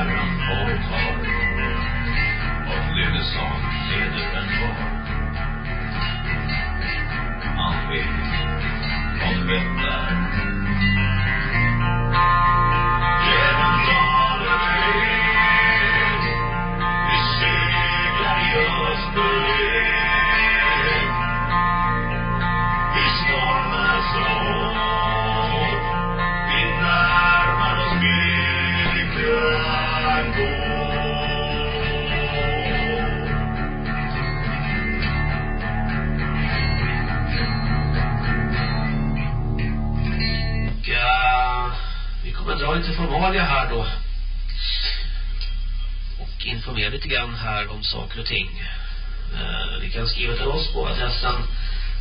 got it on. Saker och ting. Eh, ni kan skriva till oss på adressen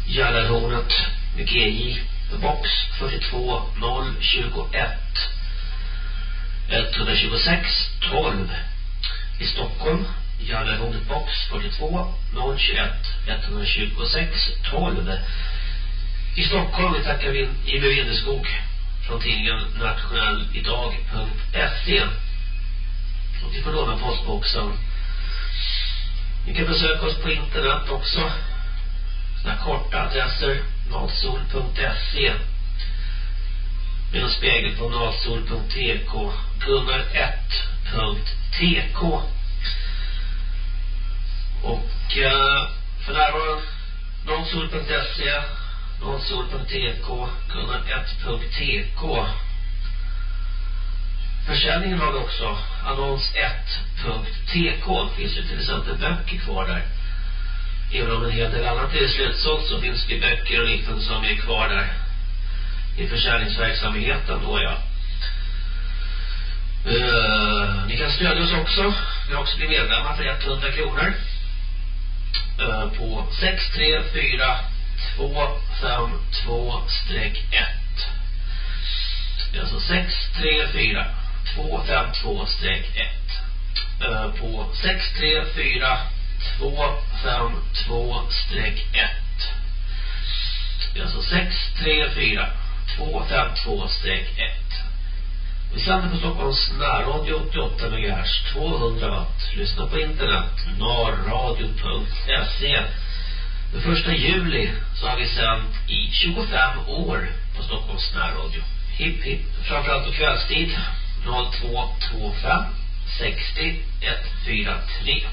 Gällarhornet med GJ box 42021 126 12 i Stockholm Gällarhornet box 42021 126 12 i Stockholm vi tackar vi Jimmy Windeskog från tidningen nationellidag.se och vi får låna postboxen ni kan besöka oss på internet också. Såna korta adresser nalsol.se, med en spegel på nalsol.tk gunnar1.tk och eh, för närvarande nalsol.se, nalsol.tk, gunnar1.tk Försäljningen har vi också annons1.tk finns ju till exempel böcker kvar där. Även om en hel del annat är slutsålt så finns det böcker och liknande som är kvar där i försäljningsverksamheten då ja. Uh, ni kan stödja oss också. Ni kan också bli medlemmar för 100 kronor. Uh, på 634252-1 det är alltså 634 252-1 eh, på 634 252-1 det är alltså 634 252-1 vi sänder på Stockholms närradio 88 MHz 200 watt. Lyssna på internet narradio.se den första juli så har vi sänt i 25 år på Stockholms närradio. Hipp hipp. Framförallt på kvällstid. 0225 60 143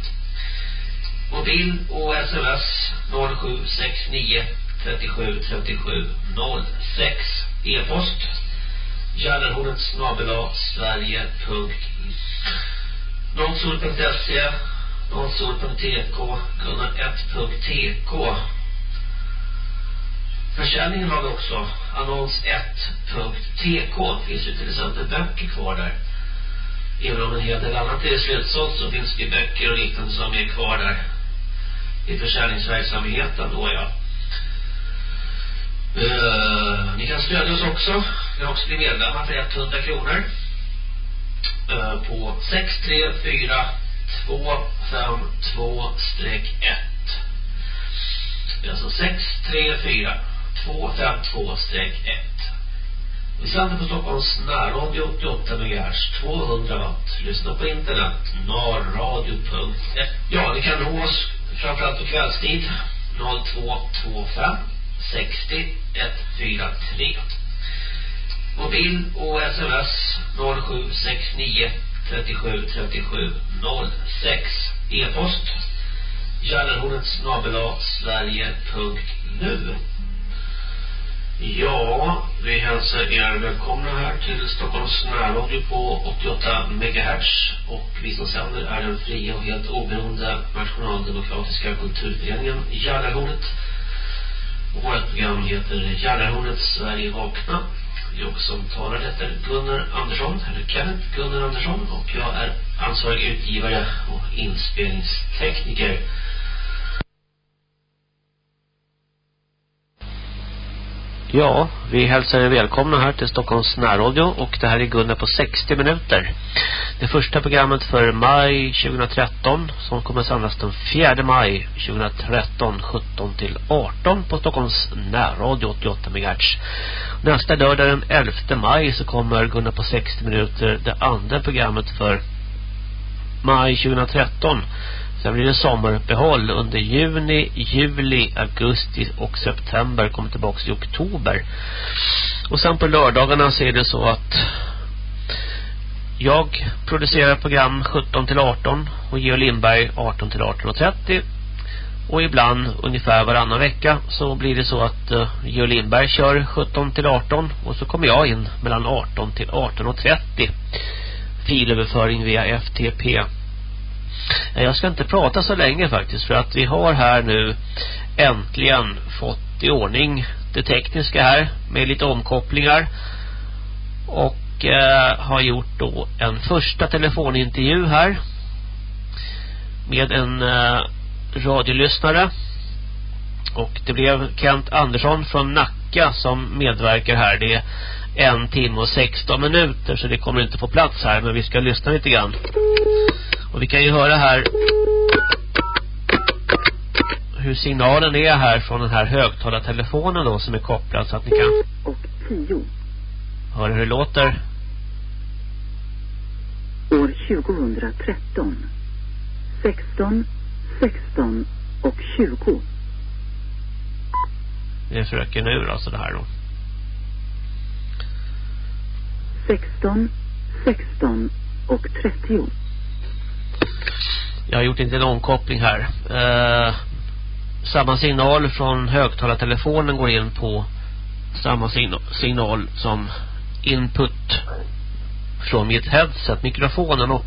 Mobil och sms 0769 37 37 06 E-post Gällarhornet snabela sverige.se Nånsol.se Nånsol.tk Gunnar1.tk Försäljningen har vi också. Annons1.tk finns ju till exempel böcker kvar där. Även om en hel del annat är slutsålt så finns det böcker och liknande som är kvar där. I försäljningsverksamheten då ja. Uh, ni kan stödja oss också. Ni kan också bli medlemmar för 100 kronor. Uh, på 634 252-1 det är alltså 634 252-1 vi sänder på Stockholms närradio 88 MHz 200 watt. Lyssna på internet narradio.se Ja, ni kan nå oss framförallt på kvällstid 0225 60 143 Mobil och sms 0769 37 37 06 E-post Gällarhornet snabela sverige.nu Ja, vi hälsar er välkomna här till Stockholms närradio på 88 MHz och vi som sänder är den fria och helt oberoende nationaldemokratiska kulturföreningen Gällarhornet. Vårt program heter Gällarhornet Sverige vakna. Jag som talar heter Gunnar Andersson, eller Kenneth Gunnar Andersson och jag är ansvarig utgivare och inspelningstekniker. Ja, vi hälsar er välkomna här till Stockholms närradio och det här är Gunnar på 60 minuter. Det första programmet för maj 2013 som kommer sändas den 4 maj 2013 17 till 18 på Stockholms närradio 88 MHz. Nästa lördag den 11 maj så kommer Gunnar på 60 minuter det andra programmet för maj 2013. Sen blir det sommaruppehåll under juni, juli, augusti och september. Kommer tillbaka i oktober. Och sen på lördagarna så är det så att jag producerar program 17 till 18 och Geo Lindberg 18 till 18.30 och ibland ungefär varannan vecka så blir det så att eh, uh, Geo Lindberg kör 17 till 18 och så kommer jag in mellan 18 till 18.30 filöverföring via FTP jag ska inte prata så länge faktiskt för att vi har här nu äntligen fått i ordning det tekniska här med lite omkopplingar och eh, har gjort då en första telefonintervju här med en eh, radiolyssnare och det blev Kent Andersson från Nacka som medverkar här. Det är en timme och 16 minuter så det kommer inte på plats här men vi ska lyssna lite grann. Och vi kan ju höra här hur signalen är här från den här högtalartelefonen då som är kopplad så att ni kan och 10 höra hur det låter. År 2013 16 16 och 20 Det är fröken ur alltså det här då. 16 16 och 30 jag har gjort inte en omkoppling här. Eh, samma signal från högtalartelefonen går in på samma signal som input från mitt headset, mikrofonen och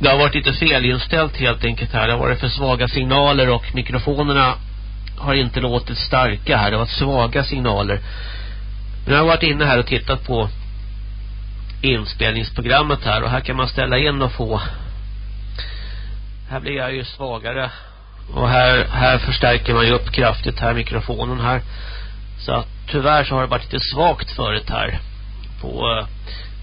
det har varit lite felinställt helt enkelt här. Det har varit för svaga signaler och mikrofonerna har inte låtit starka här. Det har varit svaga signaler. Men jag har varit inne här och tittat på inspelningsprogrammet här och här kan man ställa in och få. Här blir jag ju svagare och här, här förstärker man ju upp kraftigt här mikrofonen här. Så att tyvärr så har det varit lite svagt förut här på eh,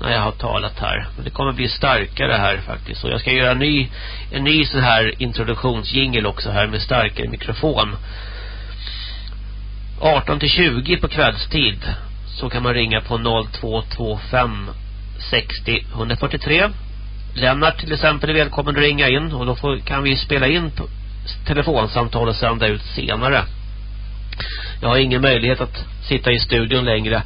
när jag har talat här. Men det kommer bli starkare här faktiskt. Och jag ska göra en ny, en ny sån här introduktionsjingel också här med starkare mikrofon. 18 till 20 på kvällstid så kan man ringa på 0225 60 143. Lennart till exempel är välkommen att ringa in och då får, kan vi spela in telefonsamtal och sända ut senare. Jag har ingen möjlighet att sitta i studion längre.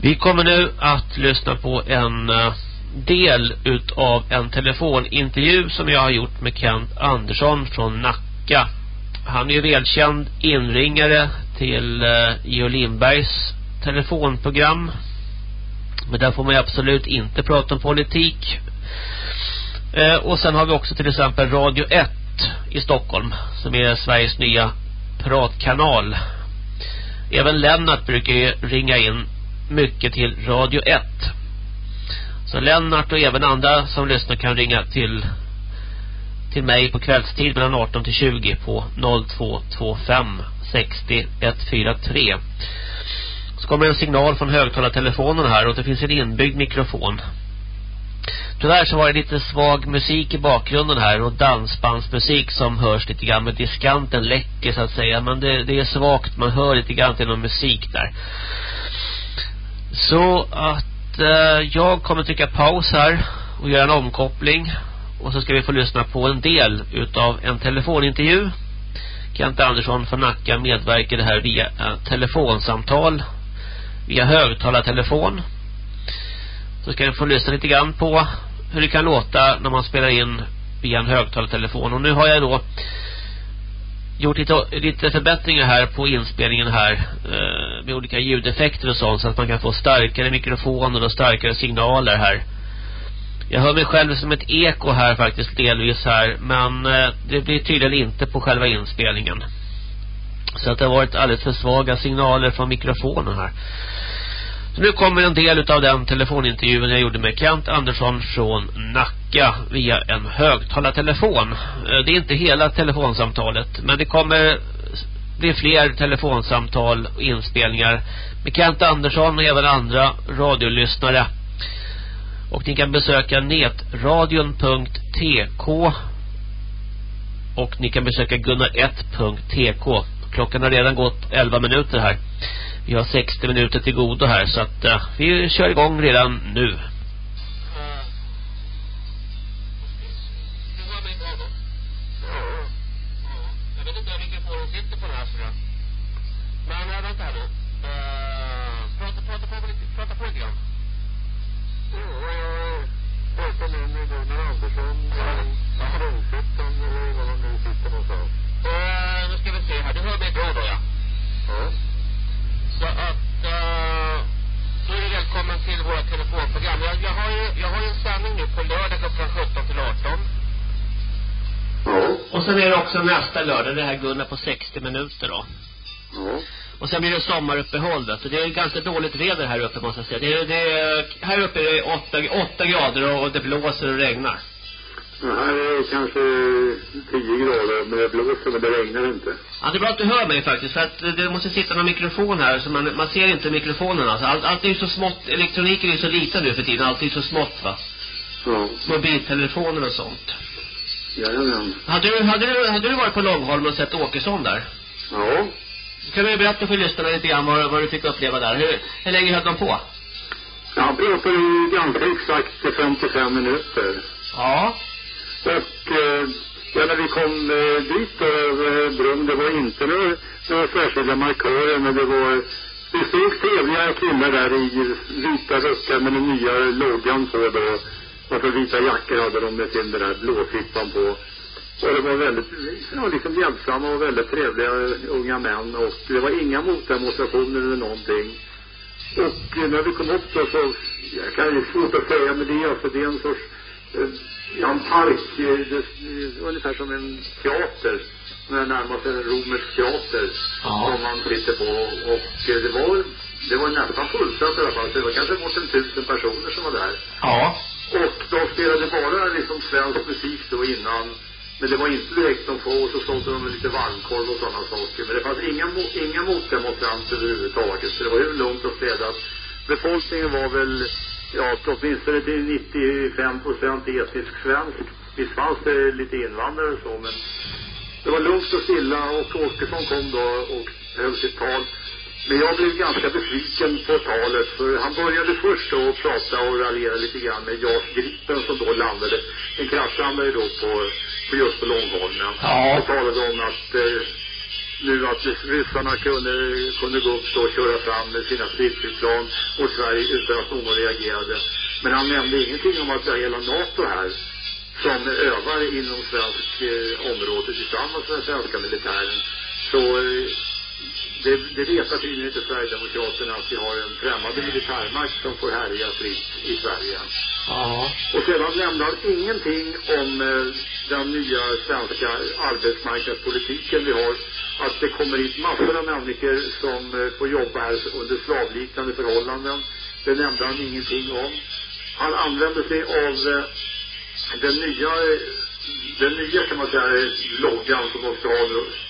Vi kommer nu att lyssna på en eh, del utav en telefonintervju som jag har gjort med Kent Andersson från Nacka. Han är ju välkänd inringare till uh, Geo Lindbergs telefonprogram men där får man absolut inte prata om politik. Eh, och sen har vi också till exempel Radio 1 i Stockholm som är Sveriges nya pratkanal. Även Lennart brukar ju ringa in mycket till Radio 1. Så Lennart och även andra som lyssnar kan ringa till till mig på kvällstid mellan 18 till 20 på 0225 60 143 så kommer en signal från högtalartelefonen här och det finns en inbyggd mikrofon. Tyvärr så var det lite svag musik i bakgrunden här och dansbandsmusik som hörs lite grann med diskanten läcker så att säga. Men det, det är svagt, man hör lite grann till någon musik där. Så att eh, jag kommer trycka paus här och göra en omkoppling. Och så ska vi få lyssna på en del utav en telefonintervju. Kent Andersson från Nacka medverkade här via eh, telefonsamtal via högtalartelefon. Så ska ni få lyssna lite grann på hur det kan låta när man spelar in via en högtalartelefon. Och nu har jag då gjort lite, lite förbättringar här på inspelningen här eh, med olika ljudeffekter och sånt så att man kan få starkare mikrofoner och starkare signaler här. Jag hör mig själv som ett eko här faktiskt delvis här men eh, det blir tydligen inte på själva inspelningen. Så att det har varit alldeles för svaga signaler från mikrofonen här. Så nu kommer en del av den telefonintervjun jag gjorde med Kent Andersson från Nacka via en högtalartelefon. Eh, det är inte hela telefonsamtalet men det kommer bli fler telefonsamtal och inspelningar med Kent Andersson och även andra radiolyssnare. Och ni kan besöka netradion.tk och ni kan besöka gunnar1.tk Klockan har redan gått 11 minuter här. Vi har 60 minuter till godo här så att uh, vi kör igång redan nu. klockan 17 till 18. Mm. Och sen är det också nästa lördag, det här Gunnar på 60 minuter då. Mm. Och sen blir det sommaruppehåll då, så det är ganska dåligt väder här uppe måste jag säga. Det är, det är, här uppe är det 8, 8 grader och det blåser och regnar. Ja, här är kanske 10 grader, men det blåser men det regnar inte. Ja, det är bra att du hör mig faktiskt, för att det måste sitta någon mikrofon här, så man, man ser inte mikrofonen alltså. Allt, allt är ju så smått, elektroniken är ju så liten nu för tiden, allt är ju så smått va? Ja, Mobiltelefoner och sånt. jajamän. Hade du, hade du, hade du varit på Långholm och sett Åkesson där? Ja, Kan du berätta för lyssnarna lite grann vad, vad du fick uppleva där? Hur, hur länge höll de på? han pratade ju ganska exakt 55 minuter. Ja. Och eh, ja, när vi kom eh, dit över bron, det var inte några, några särskilda markörer, men det var det stod trevliga killar där i vita rockar med den nya loggan på då. Och så vita jackor hade de med sin den där blåfippan på. Och det var väldigt, ja, liksom hjälpsamma och väldigt trevliga unga män. Och det var inga motdemonstrationer eller någonting. Och när vi kom upp då så, jag kan ju svårt att säga, men det är alltså, det är en sorts, eh, ja, en park, eh, det, ungefär som en teater. När närmast en romersk teater. Ja. Som man sitter på. Och eh, det var, det var nästan fullsatt i alla fall. Så det var kanske bortemot tusen personer som var där. Ja. Och de spelade bara liksom svensk musik då innan. Men det var inte direkt de få, och Så sålde de lite varmkorv och sådana saker. Men det fanns inga, inga motdemonstranter överhuvudtaget. Så det var hur lugnt och städat. Befolkningen var väl, ja, åtminstone till 95 procent etnisk svensk. Visst fanns det lite invandrare och så, men det var lugnt och stilla och Åkesson kom då och höll sitt tal. Men jag blev ganska besviken på talet för han började först att prata och raljera lite grann med JAS Gripen som då landade. Den kraschlandade då på, på just på Långholmen. Ja. Och talade om att eh, nu att ryssarna kunde, kunde gå upp och köra fram med sina stridsflygplan mot Sverige utan att någon reagerade. Men han nämnde ingenting om att vi har hela NATO här som övar inom svensk eh, område tillsammans med den svenska militären. Så eh, det, det vet tydligen inte Sverigedemokraterna att vi har en främmande militärmakt som får härja fritt i Sverige. Ja. Och sedan nämnde han ingenting om eh, den nya svenska arbetsmarknadspolitiken vi har. Att det kommer hit massor av människor som eh, får jobba här under slavliknande förhållanden. Det nämnde han ingenting om. Han använde sig av eh, den nya, den nya kan man säga, loggan som ska ha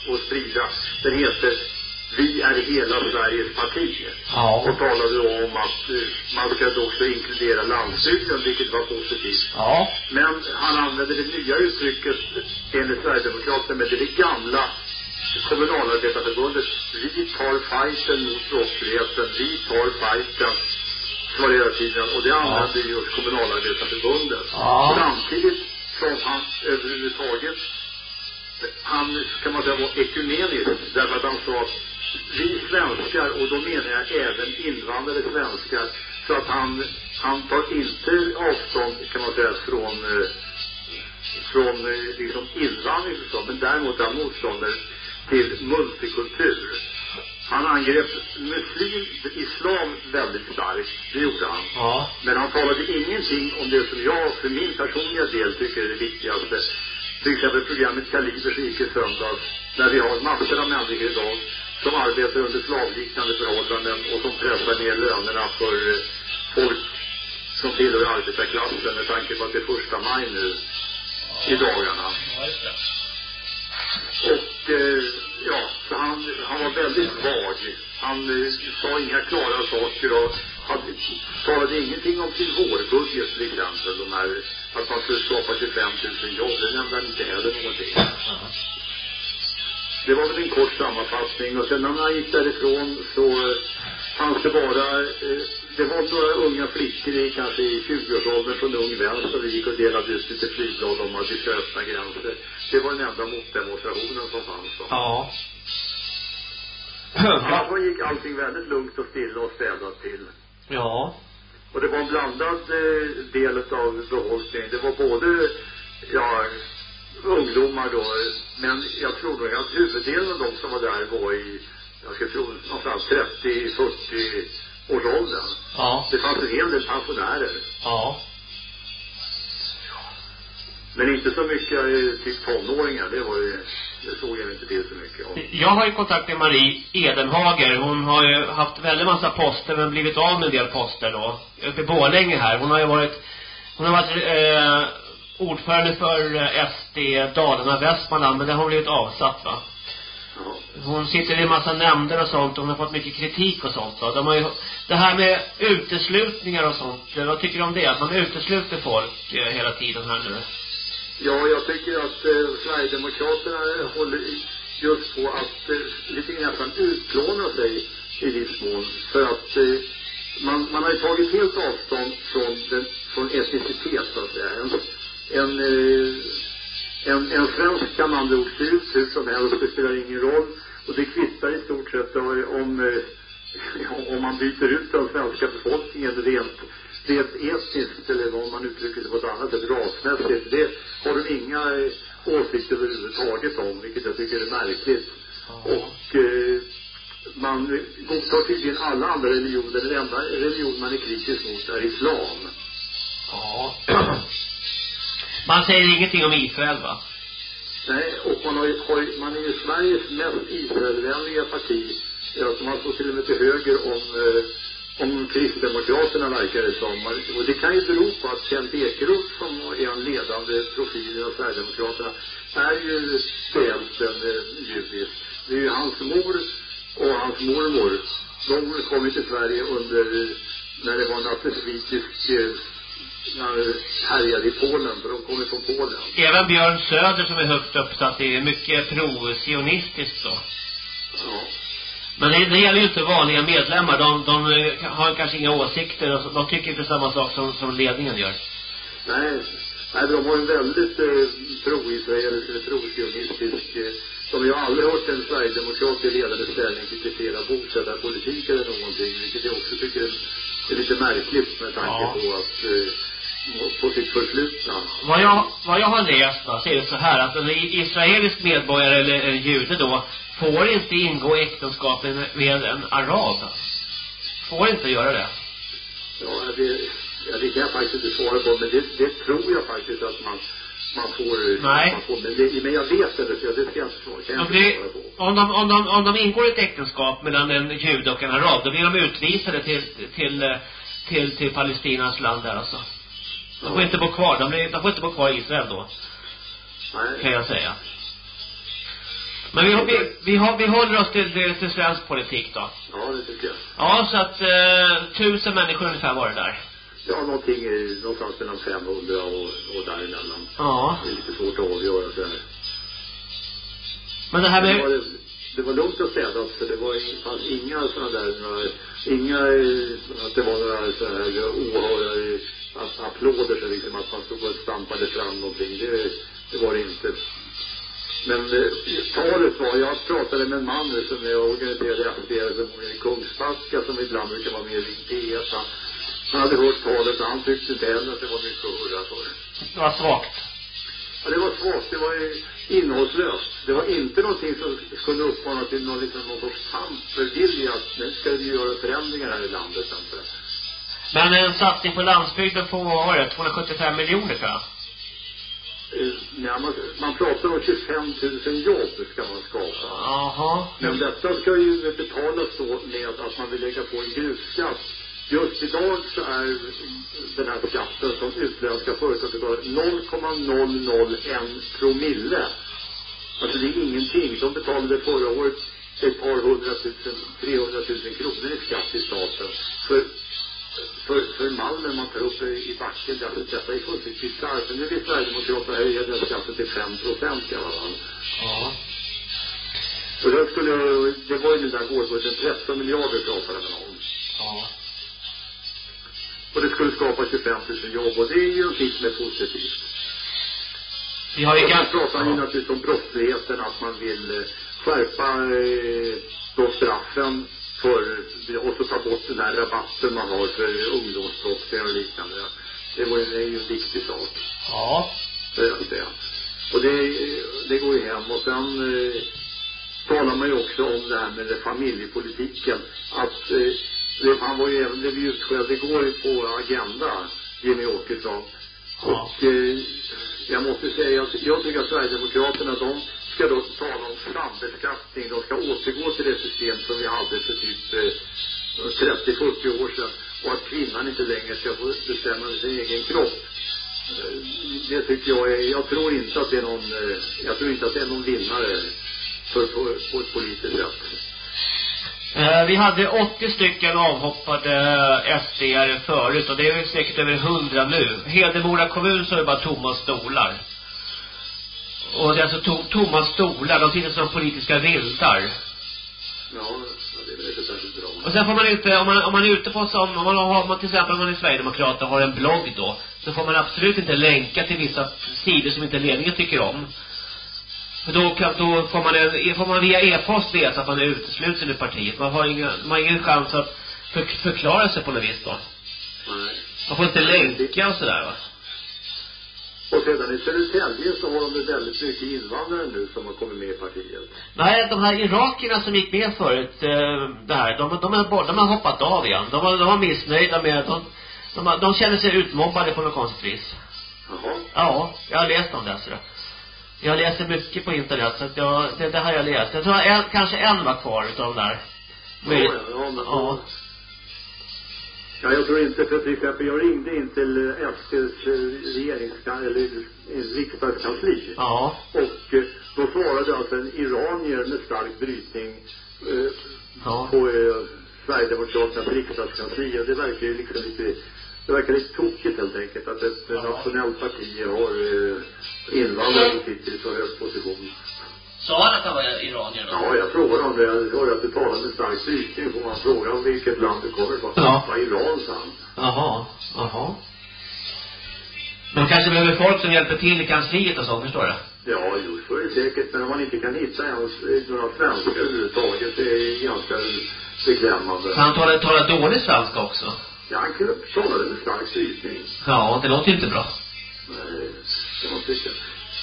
och sprida. Den heter Vi är hela Sveriges parti. Ja. Och talade då om att eh, man ska också inkludera landsbygden, vilket var positivt. Ja. Men han använde det nya uttrycket enligt Sverigedemokraterna, men det gamla kommunalarbetarförbundet. Vi tar fighten mot brottsligheten. Vi tar fighten. Så hela tiden. Och det använde just kommunalarbetarförbundet. Ja. Samtidigt som han överhuvudtaget han kan man säga var ekumenisk därför att han sa att vi svenskar och då menar jag även invandrade svenskar så att han han tar inte avstånd kan man säga från eh, från eh, liksom invandring och så men däremot är han motståndare till multikultur han angrep muslim, islam väldigt starkt det gjorde han Ja. men han talade ingenting om det som jag för min personliga del tycker är det viktigaste. Till exempel programmet Kaliber som gick i söndags. Där vi har massor av människor idag som arbetar under slavliknande förhållanden och som pressar ner lönerna för eh, folk som tillhör arbetarklassen med tanke på att det är första maj nu i dagarna. Och eh, ja, så han, han var väldigt vag. Han eh, sa inga klara saker och hade, talade ingenting om sin vårbudget till exempel. De här, att man skulle skapa 25 000 jobb. Det nämnde han inte heller någonting. Ja. Det var väl en kort sammanfattning och sen när han gick därifrån så fanns det bara, eh, det var några unga flickor i kanske i 20-årsåldern från Ung Vänster och gick och delade ut lite flygblad om att vi ska öppna gränser. Det var den enda motdemonstrationen som fanns då. Ja. Annars gick allting väldigt lugnt och stilla och städat till. Ja. Och det var en blandad eh, del av befolkningen. Det var både, ja, ungdomar då. Men jag tror nog att huvuddelen av de som var där var i, jag ska tro någonstans 30-40 års åldern. Ja. Det fanns en hel del pensionärer. Ja. Men inte så mycket eh, typ tonåringar, det var ju, det såg jag inte till så mycket om. Jag har ju kontakt med Marie Edenhager. Hon har ju haft väldigt massa poster men blivit av med en del poster då. Uppe i Borlänge här. Hon har ju varit, hon har varit eh, ordförande för eh, SD Dalarna Västmanland men det har blivit avsatt va. Hon sitter i en massa nämnder och sånt och hon har fått mycket kritik och sånt va. De har ju, det här med uteslutningar och sånt, eh, vad tycker du om det? Att man utesluter folk eh, hela tiden här nu. Ja, jag tycker att eh, Sverigedemokraterna håller just på att eh, lite nästan utplåna sig i viss mån. För att eh, man, man har ju tagit helt avstånd från, den, från etnicitet så att säga. En, en, eh, en, en svensk kan andra ord se ut hur som helst, det spelar ingen roll. Och det kvittar i stort sett om, om, eh, om man byter ut den svenska befolkningen rent, rent etniskt eller vad man uttrycker det på ett annat sätt, rasmässigt. Det har de inga eh, åsikter överhuvudtaget om, vilket jag tycker är märkligt. Och eh, man godtar tydligen alla andra religioner. Den enda religion man är kritisk mot är islam. Ja. Man säger ingenting om Israel va? Nej, och man, har, ju- har, man är ju Sveriges mest Israelvänliga parti. Ja, man står till och med till höger om, eh, om Kristdemokraterna verkar det som. Och det kan ju bero på att Kent Ekeroth som är en ledande profil inom Sverigedemokraterna är ju till hälften eh, judisk. Det är ju hans mor och hans mormor. De kom ju till Sverige under, eh, när det var nazistisk eh, när härjade i Polen, för de kommer från Polen. Även Björn Söder som är högt upp så att det är mycket pro-sionistiskt då. Ja. Men det, det gäller ju inte vanliga medlemmar. De, de eh, har kanske inga åsikter och de tycker inte samma sak som, som ledningen gör. Nej, nej de har en väldigt eh, pro-israelisk eller pro-sionistisk eh, har ju aldrig hört en sverigedemokrat i ledande ställning kritisera bosättarpolitik eller någonting, vilket jag också tycker är, är lite märkligt med tanke Ja. på att eh, på sitt förflutna. Vad jag, vad jag har läst va, så är det så här att en israelisk medborgare eller en jude då får inte ingå äktenskap med, med en arab. Får inte göra det. Ja, det, ja, det kan jag faktiskt inte svara på, men det, det tror jag faktiskt att man, man får. Nej. Man får men, det, men jag vet det, så jag inte svara, kan jag Om, inte det, svara på. om, de, om, de, om de ingår ett äktenskap mellan en jude och en arab, då blir de utvisade till, till, till, till Palestinas land där alltså. De får inte bo kvar, de, blir, de får inte bo kvar i Israel då, kan Nej. jag säga. Men vi, vi, vi, har, vi håller oss till, till, till svensk politik då. Ja, det tycker jag. Ja, så att eh, tusen människor ungefär var det där. Ja, någonting är någonstans mellan 500 och, och däremellan. Ja. Det är lite svårt att avgöra så här. Men det här Det var, med... det var lugnt och städat för det var, fanns inga sådana där, några, inga, eh, att det var några sådana här åhörare, att- applåder så liksom att man stod och stampade fram någonting. Det, det var det inte. Men eh, talet var, jag pratade med en man som jag organiserade FDR som i Kungsbacka som ibland brukar vara med i P1. Han, hade hört talet och han tyckte inte heller att det var mycket att hurra för. Det var svagt. Ja, det var svagt. Det var innehållslöst. Det var inte någonting som skulle uppmana till någon, liksom, någon sorts kampervilja att nu ska vi göra förändringar här i landet. Men en satsning på landsbygden på, vad var det, 275 miljoner tror jag. Eh, nej, man, man pratar om 25 000 jobb ska man skapa. Jaha. Men detta ska ju betalas då med att man vill lägga på en grusskatt. Just idag så är den här skatten som utländska företag betalar 0,001 promille. Alltså det är ingenting. De betalade förra året ett par hundratusen, 300 000 kronor i skatt i staten. För, för, för malmen man tar upp i backen. Detta, detta är fullständigt bisarrt. Men nu vill Sverigedemokraterna höja den skatten till 5 procent i alla fall. Ja. Och det skulle, det var ju den där vårbudgeten, 13 miljarder pratade man om. Ja. Och det skulle skapa 25 000 jobb och det är ju någonting som är positivt. Vi har ju ganska... pratar han ju naturligtvis om brottsligheten, att man vill eh, skärpa eh, då straffen för, och så ta bort den här rabatten man har för ungdomsbrottslingar och liknande. Det var ju, är ju en viktig sak. Ja. Det är det. Och det, det går ju hem. Och sen eh, talar man ju också om det här med familjepolitiken. Att eh, det, han var ju även blev ju utskälld igår på Agenda, Jimmy Åkesson. Ja. Och eh, Jag måste säga, jag, jag tycker att Sverigedemokraterna, de ska då tala om sambeskattning. De ska återgå till det system som vi hade för typ eh, 30-40 år sedan. Och att kvinnan inte längre ska få bestämma över sin egen kropp. Eh, Det tycker jag är, jag tror inte att det är någon, eh, jag tror inte att det är någon vinnare för, på, på ett politiskt sätt. Eh, vi hade 80 stycken avhoppade SDR förut och det är väl säkert över 100 nu. Hedemora kommun så är det bara tomma stolar. Och det är alltså to tomma stolar, de sitter som politiska vildar. Ja, det är väl inte särskilt bra. Och sen får man inte, om man, om man är ute på som, om man har, om man till exempel om man är Sverigedemokrat och har en blogg då, så får man absolut inte länka till vissa sidor som inte ledningen tycker om. För då, kan, då får man en, får man via e-post veta att man är utesluten ur partiet. Man har ingen, man har ingen chans att för, förklara sig på något vis då. Nej. Man får inte länka och sådär va. Och sedan i Södertälje så har de väldigt mycket invandrare nu som har kommit med i partiet. Nej, de här irakierna som gick med förut, eh, det här, de, de, är, de har hoppat av igen. De var, de var missnöjda med, de, de, de känner sig utmobbade på något konstigt vis. Jaha. Ja, jag har läst om det så det. Jag läser mycket på internet så att jag, det, det har jag läst. Jag tror en, kanske en var kvar utav de där. Ja, ja, ja, men ja. Ja, jag tror inte, för till exempel, jag ringde in till eh, SDs eh, regeringskansli, eller eh, riksdagskansli. Ja. Och då svarade alltså en iranier med stark brytning eh, Ja. på eh, Sverigedemokraternas riksdagskansli. Och det verkar ju liksom lite, det verkar lite tokigt helt enkelt att ett Ja. nationellt parti har eh, invandrare som sitter i så hög position. Sa han att han var iranier då? Ja, jag frågade om det. Jag hörde att du talade med stark brytning. Får man fråga om vilket land du kommer ifrån? Ja. Vad Iran, sa han. Jaha, jaha. De kanske behöver folk som hjälper till i kansliet och så, förstår du? Ja, jo, så är det säkert. Men om man inte kan hitta ens några svenskar överhuvudtaget, det är ganska beklämmande. Han talar, talar dålig svenska också. Ja, han kunde talade med stark brytning. Ja, det låter inte bra. Nej, det jag tycka.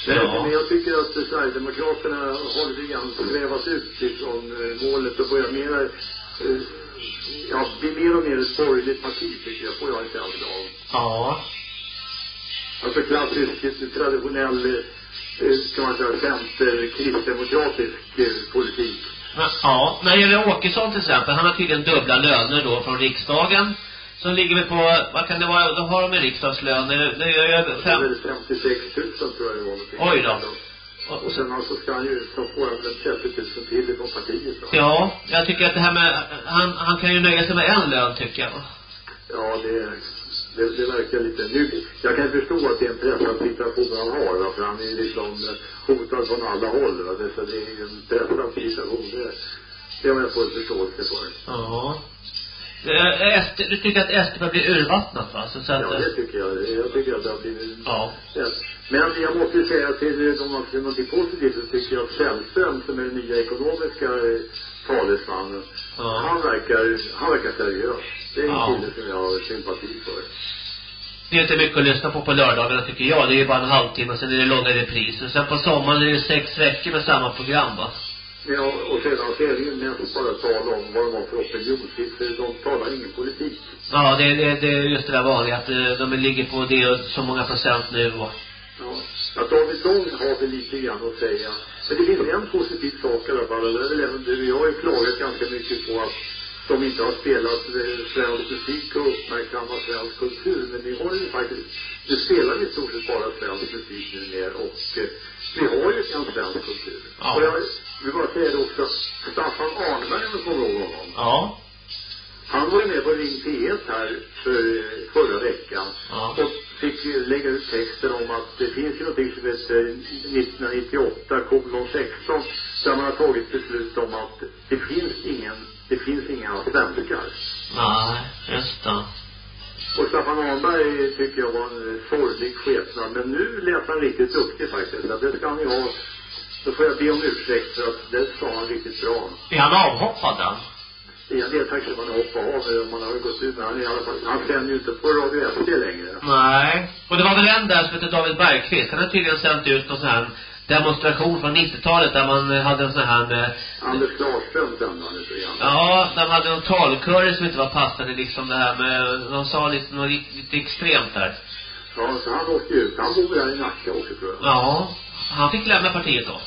Men, Ja. men jag tycker att Sverigedemokraterna har lite grann svävat ut ifrån eh, målet och börjar mera, eh, ja, blir mer och mer ett borgerligt parti tycker jag, får jag en känsla av. Ja. Alltså klassisk, eh, traditionell, kan man säga, center, kristdemokratisk eh, politik. Ja, när det gäller Åkesson till exempel, han har tydligen dubbla löner då från riksdagen. Som ligger väl på, vad kan det vara, då har de en riksdagslön, det är, det är över Det är fem, väl 56 000 tror jag det var. Oj då. och, Och sen alltså ska han ju, får han väl 30 000 till ifrån partiet då. Ja, jag tycker att det här med, han, han kan ju nöja sig med en lön tycker jag. Ja, det, det, det verkar lite... Nu, jag kan förstå att det är en pressad situation han har, va? för han är ju liksom hotad från alla håll. Va? Det, så det är ju en pressad situation. Det, det har jag full förståelse för. Ja. Eh, SD, du tycker att SD börjar bli urvattnat va? Så, så att, Ja, det tycker jag. Jag tycker att det har blivit... ja. Men jag måste ju säga till om man säga någonting positivt så tycker jag att Sällström som är den nya ekonomiska eh, talesmannen, Ja. han verkar, han verkar seriös. Det är en Ja. kille som jag har sympati för. Det är inte mycket att lyssna på på lördagarna tycker jag. Det är ju bara en halvtimme, sen är det långa repriser. Sen på sommaren är det sex veckor med samma program va? Ja, och sedan så är det ju mest bara tal om vad de har för opinionssiffror. De talar ingen politik. Ja, det, det, det är just det där vanliga att eh, de ligger på det och så många procent nu och Ja. Att David Lång har väl lite grann att säga. Men det finns en positiv sak i alla fall. Och det är väl även du och jag har ju klagat ganska mycket på att de inte har spelat eh, svensk musik och uppmärksammat svensk kultur. Men vi har ju faktiskt, nu spelar vi i stort sett bara svensk musik numera och eh, vi har ju en svensk kultur. Ja. Och jag vill bara säga det också, Staffan Arnberg om du kommer ihåg honom. Ja. Han var ju med på Ring P1 här för, förra veckan. Ja. Och fick lägga ut texten om att det finns ju någonting som heter 1998 kolon 16 där man har tagit beslut om att det finns ingen, det finns inga svenskar. Nej, just det. Och Staffan Arnberg tycker jag var en sorglig skepnad. Men nu lät han riktigt duktig faktiskt. Det ska han ju ha. Då får jag be om ursäkt för att det sa han riktigt bra. Är han avhoppad den? Ja, det är tack som man hoppar av man har gått ut. Men han är i alla fall, han sänder ju inte på Radio SD längre. Nej. Och det var väl en där som heter David Bergqvist. Han har tydligen sänt ut någon sån här demonstration från 90-talet där man eh, hade en sån här eh, Anders Klarström sände han lite grann. Ja, de hade någon talkör som inte var passande liksom det här med, de sa lite, något lite, extremt där. Ja, så han åkte ut. Han bor här i Nacka också tror jag. Ja. Han fick lämna partiet då.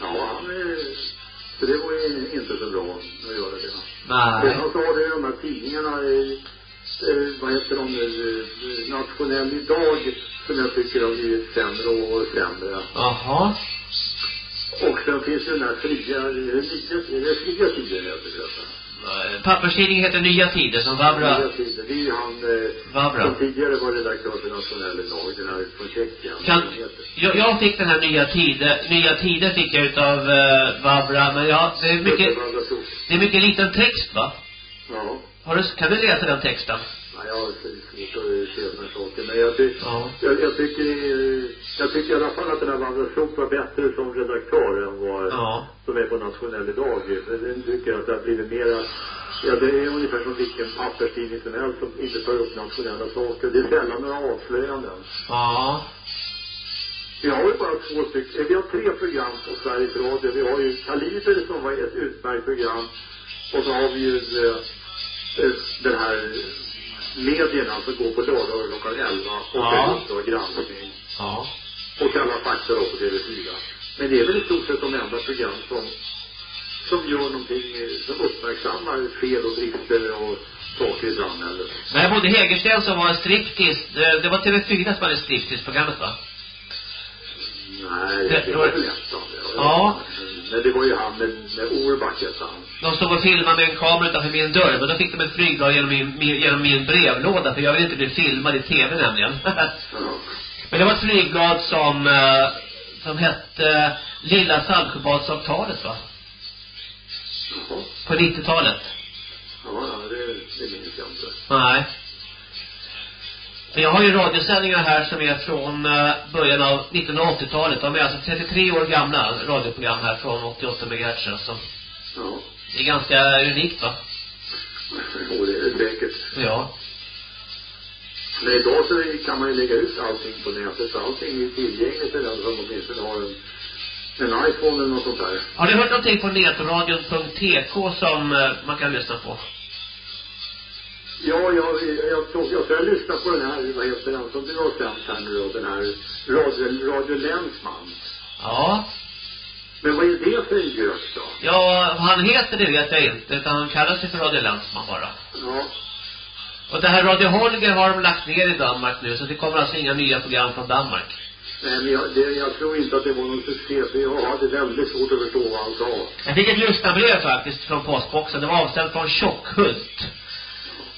Ja. Så det var ju inte så bra att göra det. Nej. Sen så har du ju de här tidningarna, eh, vad heter de nu, eh, Nationell idag, som jag tycker har blivit sämre och sämre. Jaha. Och sen finns det den här fria, är det fria tider heter det? Eh, Papperstidningen heter Nya Tider som Vavra. Fria tider, det är ju han, eh, Vavra. som tidigare var redaktör för Nationell idag, den här från Tjeckien. Kan, jag, jag fick den här nya tider, nya tider fick jag utav uh, Vavra, men ja, det är mycket, det är mycket liten text va? Ja. Har du, kan du läsa den texten? Nej, jag har svårt att se sådana saker. Men jag, ty Ja. jag, jag tycker, eh, jag tycker i alla fall att den här Wanda Sok var bättre som redaktör än vad Ja. som är på Nationell idag. Jag tycker att det har blivit mera, ja det är ungefär som vilken papperstidning som helst som inte tar upp nationella saker. Det är sällan några avslöjanden. Ja. Vi har ju bara två stycken, eh, vi har tre program på Sveriges Radio. Vi har ju Kaliber som var ett utmärkt program. Och så har vi ju eh, den här medierna som går på lördagar klockan 11 och Ja. Uppdrag granskning. Ja. Och Kalla fakta då på TV4. Men det är väl i stort sett de enda program som, som gör någonting, eh, som uppmärksammar fel och brister och saker i samhället. Men jag bodde i Hägersten som var en striptease, det, det var TV4 som hade striptease-programmet va? Nej, Det- det, var väl nästan det. Ja. Men det var ju han med, med Orback hette han. De stod och filmade med en kamera utanför min dörr, men då fick de ett flygblad genom min, min, genom min brevlåda, för jag vill inte bli filmad i TV nämligen. Ja. men det var ett flygblad som, eh, som hette Lilla Saltsjöbadsavtalet va? Jaha. På 90-talet. Ja, ja, det, det minns jag inte. Nej. Jag har ju radiosändningar här som är från eh, början av 1980-talet. De är alltså 33 år gamla radioprogram här från 88 MHz alltså. Ja. Det är ganska unikt va? Jo, det är säkert. Ja. Men idag så kan man ju lägga ut allting på nätet. Allting är tillgängligt för den som åtminstone har en, en iPhone eller något sånt där. Har du hört någonting på netradion.tk som eh, man kan lyssna på? Ja, jag, jag, jag, jag ska lyssna på den här, vad heter den som du har sänt här nu då, den här Radio, Radio Länsman. Ja. Men vad är det för en gök då? Ja, vad han heter det vet jag inte, utan han kallar sig för Radio Landsman bara. Ja. Och det här Radio Holger har de lagt ner i Danmark nu, så det kommer alltså inga nya program från Danmark. Nej, men jag, det, jag tror inte att det var någon succé, för jag hade väldigt svårt att förstå vad han sa. Jag fick ett lyssnarbrev faktiskt från postboxen. Det var avställt från Tjockhult.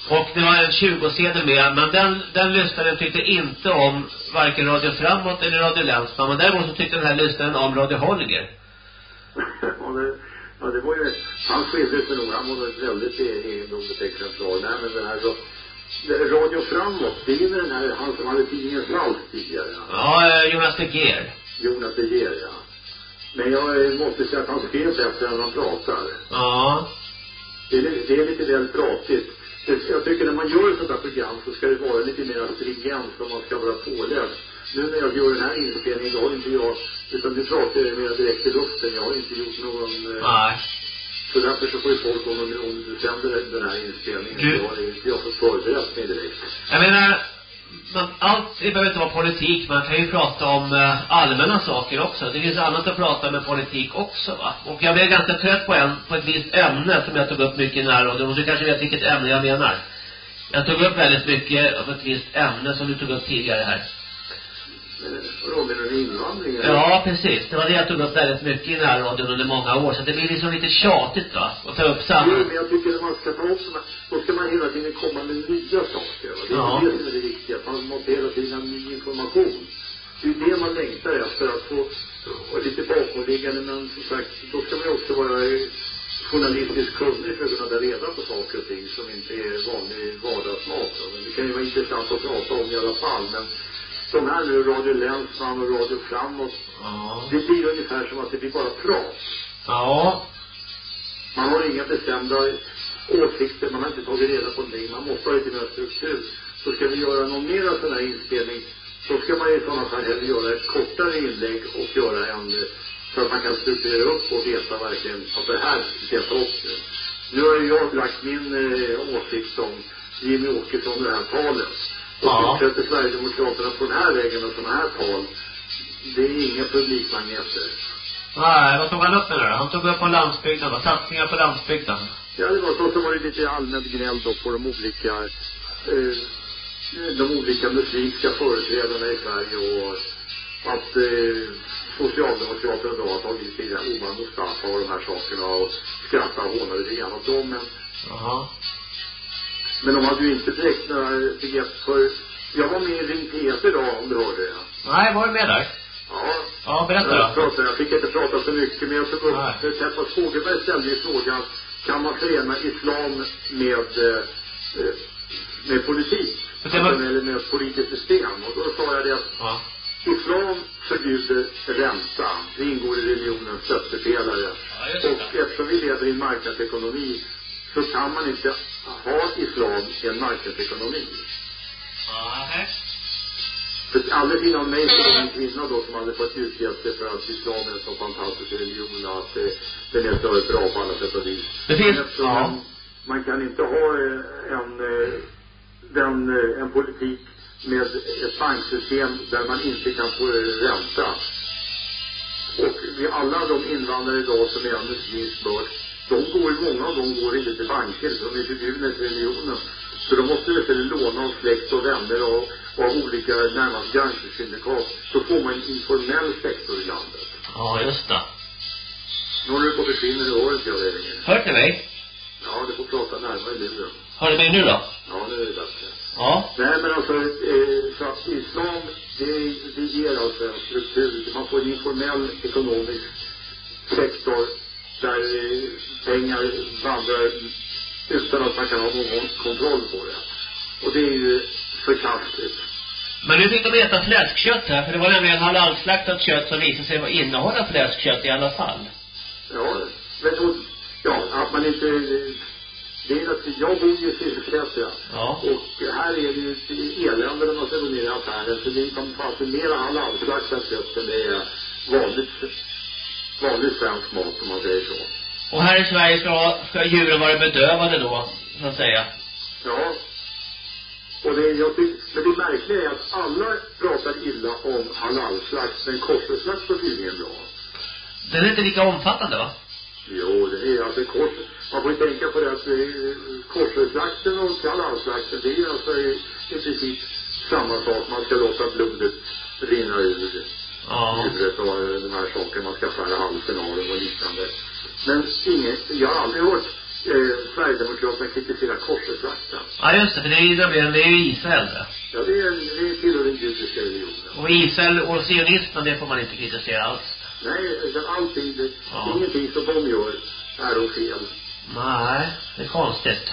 Och det var en 20-sedel med. Men den, den lyssnaren tyckte inte om varken Radio Framåt eller Radio Länsman. Men däremot så tyckte den här lyssnaren om Radio Holger. ja, det, ja, det var ju, han skilde sig nog, han var ett väldigt egendomligt exemplar. Nej, men den här så, det- Radio Framåt, det är den här, han som hade tidningen Salt tidigare. Ja, eh, Jonas De Geer. Jonas De Geer, ja. Men jag eh, måste säga att han skrev bättre än han pratar. Ja. Det är, det är lite väl pratigt. Det- Jag tycker när man gör ett sånt här program så ska det vara lite mer stringent och man ska vara påläst. Nu när jag gör den här inspelningen, då har inte jag, utan du pratar ju mer direkt i luften. Jag har inte gjort någon, eh, Nej. så därför så får ju folk, om, om du sänder den här inspelningen, Du- så har inte jag fått förberett mig direkt. Jag menar, man, allt det behöver inte vara politik. Man kan ju prata om eh, allmänna saker också. Det finns annat att prata med politik också va. Och jag blev ganska trött på en, på ett visst ämne som jag tog upp mycket i. Och du kanske vet vilket ämne jag menar. Jag tog upp väldigt mycket av ett visst ämne som du tog upp tidigare här. Eh, Vadå, menar du invandring? eller? Ja, precis. Det var det jag tog upp väldigt mycket i närradion under många år. Så det blir liksom lite tjatigt va. Att ta upp Jo, samma. men jag tycker när man ska ta upp såna, då ska man hela tiden komma med nya saker. Va? Det är Ja. det som är det viktiga. Man måste hela tiden ha ny information. Det är det man längtar efter, att få och lite bakomliggande. Men som sagt, då ska man också vara journalistiskt kunnig för att kunna ta reda på saker och ting som inte är vanlig vardagsmat. va. Men det kan ju vara intressant att prata om i alla fall. Men de här nu, Radio Länsman och Radio Framåt, Ja. det blir ungefär som att det blir bara prat. Ja. Man har inga bestämda åsikter, man har inte tagit reda på någonting. Man måste ha lite mer struktur. Så ska vi göra någon mera sån här inspelning, då ska man i sådana fall hellre göra ett kortare inlägg och göra en, så att man kan strukturera upp och veta verkligen att det här ska jag ta upp nu. Nu har jag lagt min eh, åsikt om Jimmy Åkesson det här talet. Och Ja. fortsätter Sverigedemokraterna på den här vägen med sådana här tal, det är inga publikmagneter. Nej, vad tog han upp med det? Han tog upp på landsbygden, va? satsningar på landsbygden. Ja, det var så. Så var det lite allmänt gnäll då på de olika, eh, de olika muslimska företrädarna i Sverige och att eh, Socialdemokraterna då har tagit till Oman Mustafa och de här sakerna och skrattat och hånade lite grann åt dem. Men, Jaha. Men de hade ju inte direkt några begrepp för... Jag var med i Ring P1 idag om du hörde det. Nej, var du med där? Ja. Ja, berätta Jag, då. pratade, jag fick inte prata så mycket, men jag tog upp, Teppas Fogelberg ställde ju frågan, kan man förena islam med, eh, eh, med politik? Det var- Alltså, Eller med politiskt system? Och då sa jag det att Ja. islam förbjuder ränta. Det ingår i religionens stöttepelare. Ja, Och eftersom vi lever i en marknadsekonomi så kan man inte ha islam i en marknadsekonomi. Ja, nej. För alldeles innan mig så var det en kvinna då som hade fått sig för att islam är en så fantastisk religion och att eh, den är så bra på alla sätt och vis. Det finns- ja. man, man kan inte ha eh, en, eh, den, eh, en politik med ett banksystem där man inte kan få ränta. Och vi, alla de invandrare idag som är muslimsk börd, de går, många av dem går inte till banker, de är förbjudna till religionen. Så de måste istället låna av släkt och vänner och, och av olika närmast gangstersyndikat. Så får man en informell sektor i landet. Ja, just det. Nu håller du på att försvinna, du hör inte jag dig längre. Hört ni mig? Ja, du får prata närmare luren. Hör ni mig nu då? Ja, nu är det bättre. Ja. Nej, men alltså, eh, så att islam, det, det ger alltså en struktur. Man får en informell ekonomisk sektor där pengar vandrar utan att man kan ha någon kontroll på det. Och det är ju förkastligt. Men nu fick de äta fläskkött här, för det var nämligen halalslaktat kött som visade sig vara innehålla fläskkött i alla fall. Ja, men och, ja, att man inte... Det är att jag bor ju i Sydvästra. Ja. Och här är det ju elände när man ska gå ner i affären. Så det kan fanns mera halalslaktat kött än det är vanligt, vanlig svensk mat om man säger så. Och här i Sverige ska, ska djuren vara bedövade då, så att säga. Ja. Och det, jag tycker, men det märkliga är att alla pratar illa om halalslakt, men koscherslakt var tydligen bra. Den är inte lika omfattande va? Jo, det är alltså kors... Man får ju tänka på det att koscherslakten och halalslakten, det är alltså i, i princip samma sak. Man ska låta blodet rinna ur Ja. djuret och eh, de här sakerna. Man ska skära halsen av dem och liknande. Men ingen, jag har aldrig hört eh, Sverigedemokraterna kritisera koscherslakten. Ja, just det, för det är ju det är ju Israel det. Ja, det, är, det tillhör den judiska religionen. Och Israel och sionismen, det får man inte kritisera alls. Nej, utan allting, det, Ja. ingenting som de gör är och fel. Nej, det är konstigt.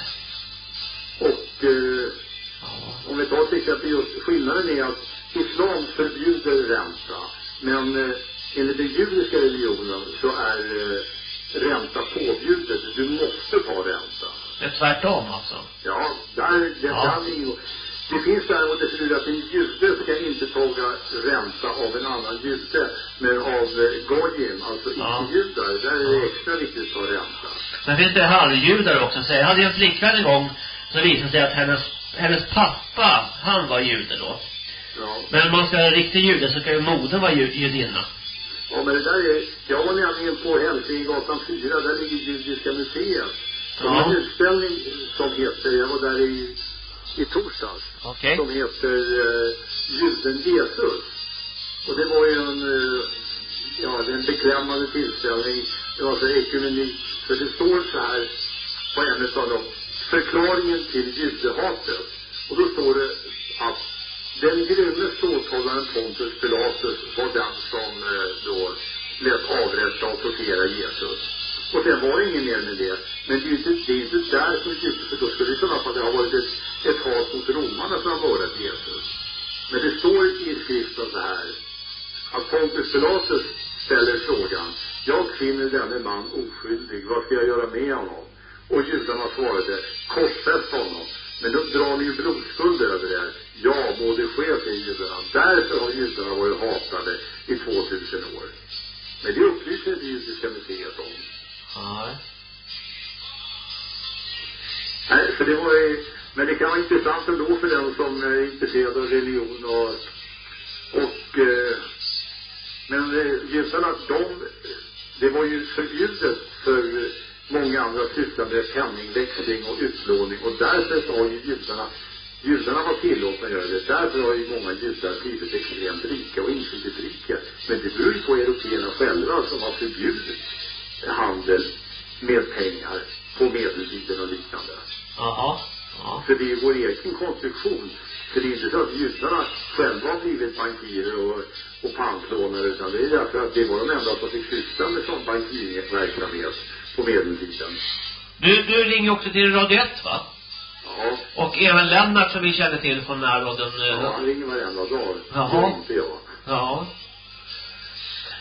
Och eh, Ja. Om vi tar till exempel just skillnaden är att islam förbjuder ränta. Men eh, enligt den judiska religionen så är eh, ränta påbjudet. Du måste ta ränta. Det är tvärtom alltså. Ja, där, det Ja. ingå. Det finns däremot ett förbud att en jude ska inte ta ränta av en annan jude. Men av eh, gojim, alltså Ja. icke-judar, där är det extra viktigt att ta ränta. Sen finns det halvjudar också. Så jag hade en flickvän en gång som visade sig att hennes, hennes pappa, han var jude då. Ja. Men om man ska vara riktig jude så ska ju modern vara ju, judinna. Ja, men det där är... Jag var nämligen på Hälsingegatan 4, där ligger Judiska museet. De har Ja. en utställning som heter, jag var där i, i torsdags, Okej. som heter eh, Juden Jesus. Och det var ju en, eh, ja, det är en beklämmande tillställning. Det var så ekumenik. För det står så här på en av dem, förklaringen till judehatet. Och då står det att den grymme ståthållaren Pontus Pilatus var den som eh, då lät avrätta och tortera Jesus. Och sen var det inget mer med det. Men det är ju inte, det är inte där som Jesus, för då skulle det i sådana fall det ha varit ett, ett hat mot romarna som har mördat Jesus. Men det står i skriften så här, att Pontus Pilatus ställer frågan, jag finner denne man oskyldig, vad ska jag göra med honom? Och judarna svarade, korsfäst honom. Men då drar ni ju blodskuld över det. Ja, må det ske, säger judarna. Därför har judarna varit hatade i 2000 år. Men det upplyser det judiska museet om. Ja. Nej, för det var ju, Men det kan vara intressant ändå för den som är intresserad av religion och, och eh, men eh, judarna, de, det var ju förbjudet för många andra att syssla med penningväxling och utlåning och därför har ju judarna Judarna var tillåtna att göra det. Därför har ju många judar blivit extremt rika och inflytelserika. Men det beror ju på européerna själva som har förbjudit handel med pengar på medeltiden och liknande. Jaha. Ja. För det är ju vår egen konstruktion. För det är inte så att judarna själva har blivit bankirer och, och pantlånare utan det är därför att det var de enda som fick syssla med sån bankirverksamhet på medeltiden. Du, du ringer också till Radio 1 va? Ja, Och även Lennart som vi känner till från närradion. ja eh, han ringer varenda dag. Jaha. Inte jag. Ja.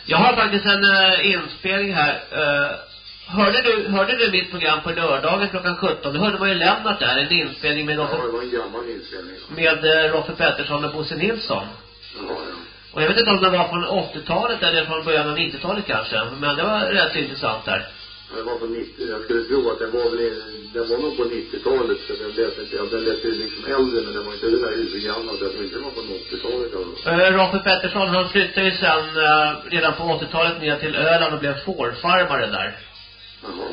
Jag har faktiskt en uh, inspelning här. Uh, hörde du, hörde du mitt program på lördagen klockan 17? Då hörde man ju Lennart där, en inspelning med Ja, Roffe, det var en gammal inspelning. med uh, Roffe Pettersson och Bosse Nilsson. Ja, ja. Och jag vet inte om det var från 80-talet eller från början av 90-talet kanske. Men det var rätt intressant där. Det var på 90, jag skulle tro att den var väl, den var nog på 90-talet så den lät inte, den lät ju liksom äldre men den var inte det där urgammal så jag tror inte den var på 80-talet eller Uh, Roffe Pettersson han flyttade ju sen uh, redan på 80-talet ner till Öland och blev fårfarmare där. Jaha.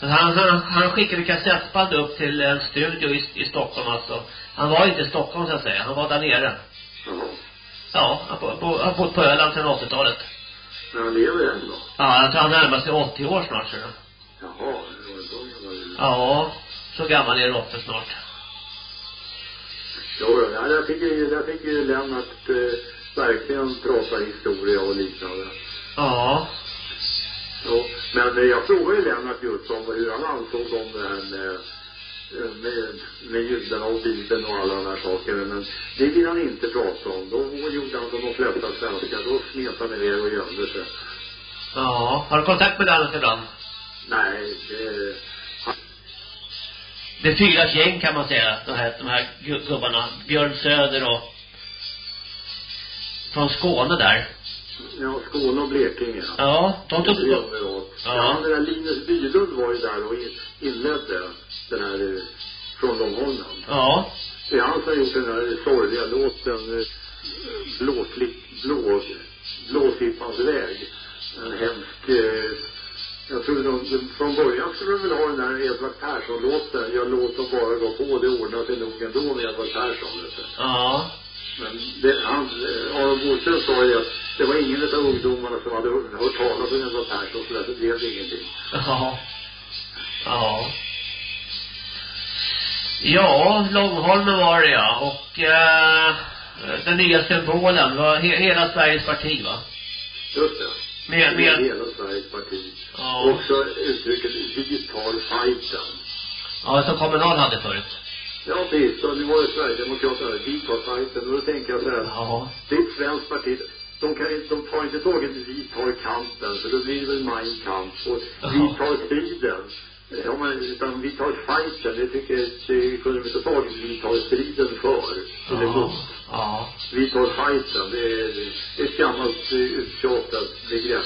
Men Han, han, han skickade kassettband upp till en studio i, i Stockholm alltså. Han var inte i Stockholm så att säga. Han var där nere. Jaha. Ja, han har bott på Öland sedan 80-talet. Men han lever än då? Ja, jag tror han närmar sig 80 år snart. Så. Jaha, Ja, så gammal är Roffe snart. Jo, ja, där fick ju, där fick ju Lennart eh, verkligen prata historia och liknande. Ja. Jo, men jag frågade ju Lennart just om hur han ansåg om det här med, eh, med, med judarna och Bibeln och alla de här sakerna. Men det vill han inte prata om. Då gjorde han som de flesta svenskar. Då smet han iväg och gömde sig. Ja. Har du kontakt med Lennart ibland? Nej, det... Det är fyra gäng kan man säga. De här, de här gu- gubbarna. Björn Söder och från Skåne där. Ja, Skåne och Blekinge. Ja, de tog... då. Ja. Ja. Den där Linus Bylund var ju där och in- inledde den här eh, från Långholmen. Ja. Det är han som har gjort den här sorgliga låten eh, Blåklipp, blå, Blåsippans väg. En hemsk, eh, jag tror de, de, från början skulle de väl ha den där Edvard Persson-låten. Jag låt dem bara gå på, det ordnar sig nog ändå med Edvard Persson. Vet du. Ja. Men det, han, eh, Aron Boström sa ju att det var ingen av ungdomarna som hade hört talas om Edvard Persson så därför blev det ingenting. Ja. Ja. Ja, Långholmen var det ja. Och eh, den nya symbolen var he hela Sveriges parti va? Just det. Med, med, hela Sveriges parti. ja. Också uttrycket vi tar fighten. ja, som Kommunal hade förut. Ja, precis. Och nu var det Sverigedemokraterna. Vi tar fighten. Och då tänker jag så här. Ja. Det är ett svenskt parti. De, kan inte, de tar inte tag i vi tar kampen. För då blir det väl Mein Kampf. Och vi Jaha. tar striden. Ja, men, utan vi tar fighten. Det tycker jag kunde vi ta tag i. Vi tar striden för. Eller Ja. mot. Ja. Vi tar fighten. Det är, det är ett gammalt uttjatat begrepp.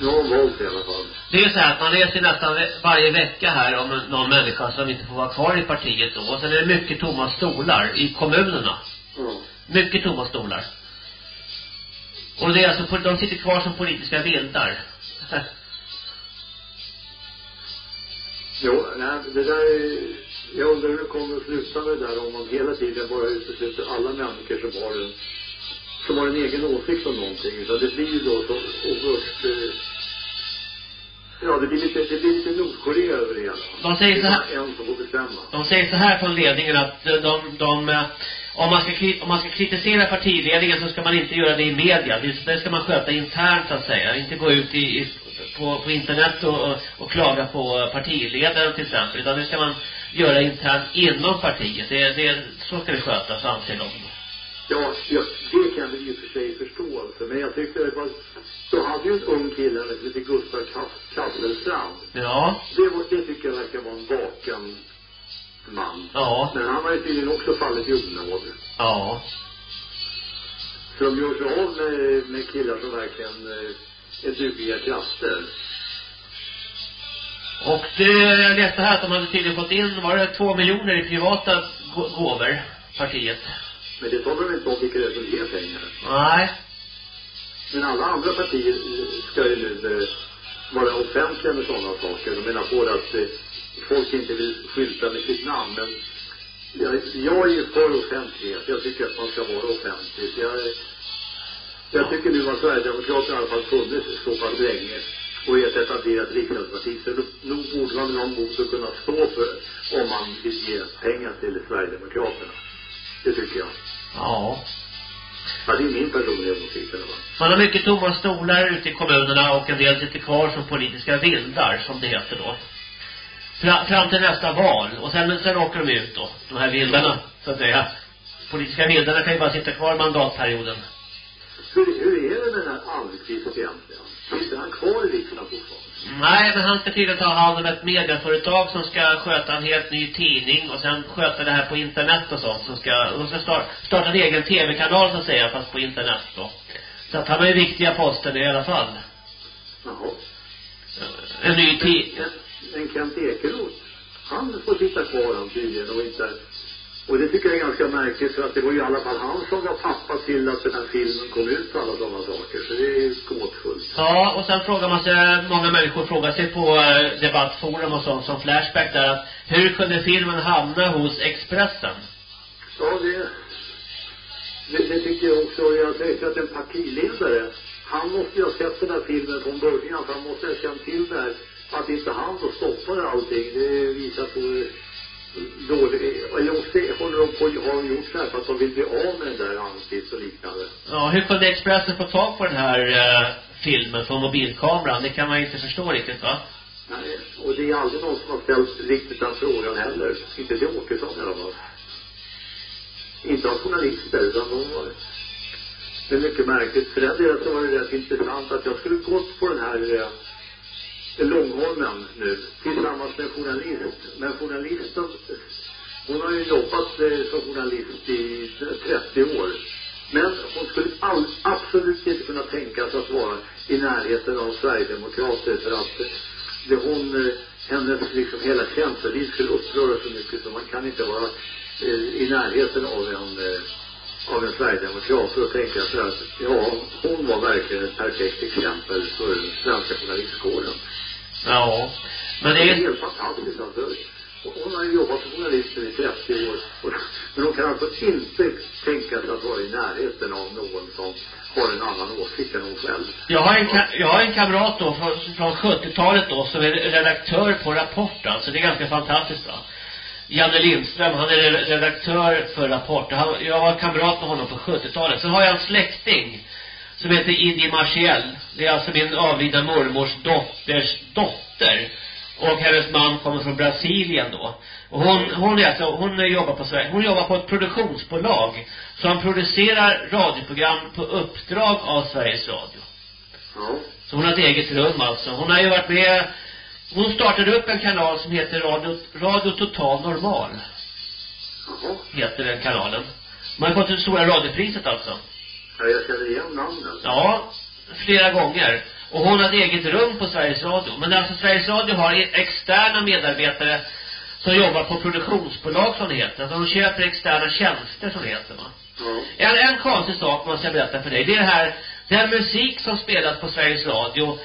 Nu har de valt det i alla fall. Det är ju så här att man läser nästan varje vecka här om någon människa som inte får vara kvar i partiet då. Och sen är det mycket tomma stolar i kommunerna. Ja. Mycket tomma stolar. Och det är alltså, de sitter kvar som politiska vildar. Jo, nej, det där är, jag undrar hur det kommer att sluta med det där om man hela tiden bara utesluter alla människor som har en, som har en egen åsikt om någonting. Utan det blir ju då så oerhört, eh, ja det blir lite, det blir lite Nordkorea över det hela. De säger så här- en som får bestämma. De säger så här från ledningen att eh, de, de eh, om man, ska, om man ska kritisera partiledningen så ska man inte göra det i media. Det, ska man sköta internt så att säga. Inte gå ut i, i, på, på internet och, och, och klaga på eh, partiledaren till exempel. Utan det ska man göra internt inom partiet. Det, det, så ska det skötas anser de. Ja, ja, det kan vi och för sig förstå alltså. Men jag tyckte det var, så hade ju en ung kille som heter Gustav Kass- Kasselstrand. Ja. Det, var, det tycker jag verkar vara en vaken man. Ja. Men han har ju tydligen också fallit i onåd. Ja. Så de gör sig av med, med killar som verkligen eh, är dugliga krafter. Och det, jag läste här att de hade tydligen fått in, var det två miljoner i privata gåvor, partiet. Men det talar de inte om vilka det är som ger pengar. Nej. Men alla andra partier ska ju nu eh, vara offentliga med sådana saker. De menar på att eh, folk inte vill skylta med sitt namn. Men jag, jag är ju för offentlighet. Jag tycker att man ska vara offentlig. Jag, jag tycker nu att Sverigedemokraterna i alla fall funnits så pass länge och är ett etablerat riksdagsparti. Så nog borde man ha mod att kunna stå för om man vill ge pengar till Sverigedemokraterna. Det tycker jag. Ja. Ja, det är min personliga åsikt i alla fall. Man har mycket tomma stolar ute i kommunerna och en del sitter kvar som politiska vildar, som det heter då. Fram, fram till nästa val. Och sen, sen åker de ut då, de här vildarna, så att säga. Politiska vildarna kan ju bara sitta kvar mandatperioden. Hur, hur är det med den här Almqvist egentligen? Sitter han kvar i riksdagen fortfarande? Nej, men han ska tydligen ta hand om ett mediaföretag som ska sköta en helt ny tidning och sen sköta det här på internet och sånt som ska, de ska starta, starta en egen tv-kanal så att säga, fast på internet då. Så att han har ju viktiga poster i alla fall. Jaha. En ny tid. Men Kent Ekeroth, han får sitta kvar han tydligen och inte och det tycker jag är ganska märkligt för att det var ju i alla fall han som var pappa till att den här filmen kom ut och alla sådana saker. Så det är ju gåtfullt. Ja, och sen frågar man sig, många människor frågar sig på eh, debattforum och sånt som Flashback där att hur kunde filmen hamna hos Expressen? Ja, det, det, det tycker jag också. Jag säger att en partiledare, han måste ju ha sett den här filmen från början för han måste ha känt till det här. Att inte han då stoppade allting, det visar på dålig, eller också håller de på, har de gjort så här för att de vill bli av med den där ansiktet och liknande. Ja, hur kunde Expressen få tag på den här eh, filmen från mobilkameran? Det kan man ju inte förstå riktigt va? Nej, och det är aldrig någon som har ställt riktigt den frågan heller. Inte till Åkesson i alla fall. Inte av journalister, utan de var... Det är mycket märkligt. För den delen så var det rätt intressant att jag skulle gått på den här eh, Långholmen nu tillsammans med en journalist. Men journalisten, hon har ju jobbat eh, som journalist i 30 år. Men hon skulle all, absolut inte kunna tänka sig att vara i närheten av Sverigedemokrater för att det hon, eh, hennes liksom hela känsloliv skulle uppröra så mycket så man kan inte vara eh, i närheten av en eh, av en Sverigedemokrat och tänka så här att ja, hon var verkligen ett perfekt exempel för den svenska journalistkåren. Ja. Men det är... Det är helt fantastiskt alltså. Hon har ju jobbat som journalist i 30 år. Men hon kan alltså inte tänka sig att vara i närheten av någon som har en annan åsikt än hon själv. Jag har en, jag har en kamrat då från, från 70-talet då som är redaktör på Rapport alltså. Det är ganska fantastiskt va. Janne Lindström, han är redaktör för Rapport. Han, jag var kamrat med honom på 70-talet. Sen har jag en släkting som heter Idi Marciel. Det är alltså min avlidna mormors dotters dotter. Och hennes man kommer från Brasilien då. Och hon, hon är alltså, hon jobbar på Sverige. Hon jobbar på ett produktionsbolag som producerar radioprogram på uppdrag av Sveriges Radio. Ja. Så hon har ett eget rum alltså. Hon har ju varit med, hon startade upp en kanal som heter Radio, Radio Total Normal. Jaha. Heter den kanalen. Man har fått det stora radiopriset alltså. Ja, jag känner igen namnet. Ja, flera gånger. Och hon har ett eget rum på Sveriges Radio. Men alltså Sveriges Radio har externa medarbetare som jobbar på produktionsbolag som det heter. Alltså de köper externa tjänster som det heter va. Ja. En, en konstig sak måste jag berätta för dig. Det är det här, den musik som spelas på Sveriges Radio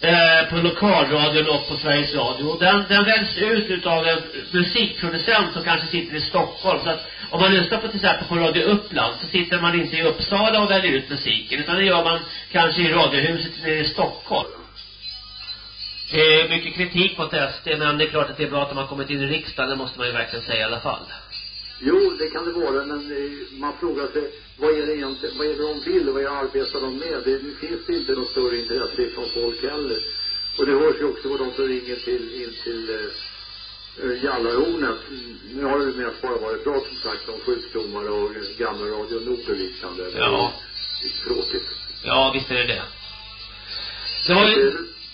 eh, på lokalradion och på Sveriges Radio. Den, den väljs ut utav en musikproducent som kanske sitter i Stockholm. Så att om man lyssnar på till exempel på Radio Uppland så sitter man inte i Uppsala och väljer ut musiken. Utan det gör man kanske i radiohuset nere i Stockholm. Det är mycket kritik mot SD men det är klart att det är bra att de har kommit in i riksdagen. Det måste man ju verkligen säga i alla fall. Jo, det kan det vara, men eh, man frågar sig vad är det egentligen, vad är det de vill och vad arbetar de med? Det, det finns det inte något större intresse från folk heller. Och det hörs ju också på de som ringer till, in till eh, Jallarhornet. Nu har det mest bara varit bra som sagt om sjukdomar och gamla Radio Nord och liknande. Ja. Tråkigt. Ja, visst är det det. Det var ju,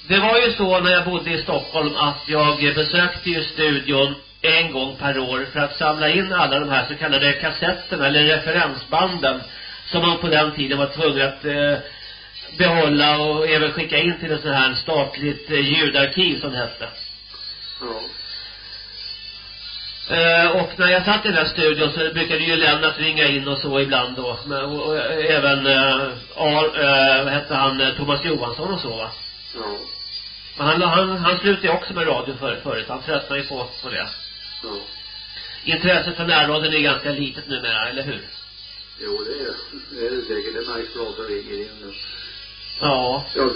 det var ju så när jag bodde i Stockholm att jag besökte ju studion en gång per år för att samla in alla de här så kallade kassetterna eller referensbanden som man på den tiden var tvungen att eh, behålla och även skicka in till ett sånt här statligt eh, ljudarkiv som det hette. Ja. Eh, och när jag satt i den här studion så brukade ju Lennart ringa in och så ibland då. Men, och, och, även, eh, Ar, eh, vad hette han, eh, Thomas Johansson och så va. Ja. Men han, han, han slutade ju också med radio för, förut. Han tröttnade ju på, på det. Ja. Intresset för närradion är ganska litet numera, eller hur? Jo, det är det. är det säkert. Det märks de som ringer in. Ja. Ja.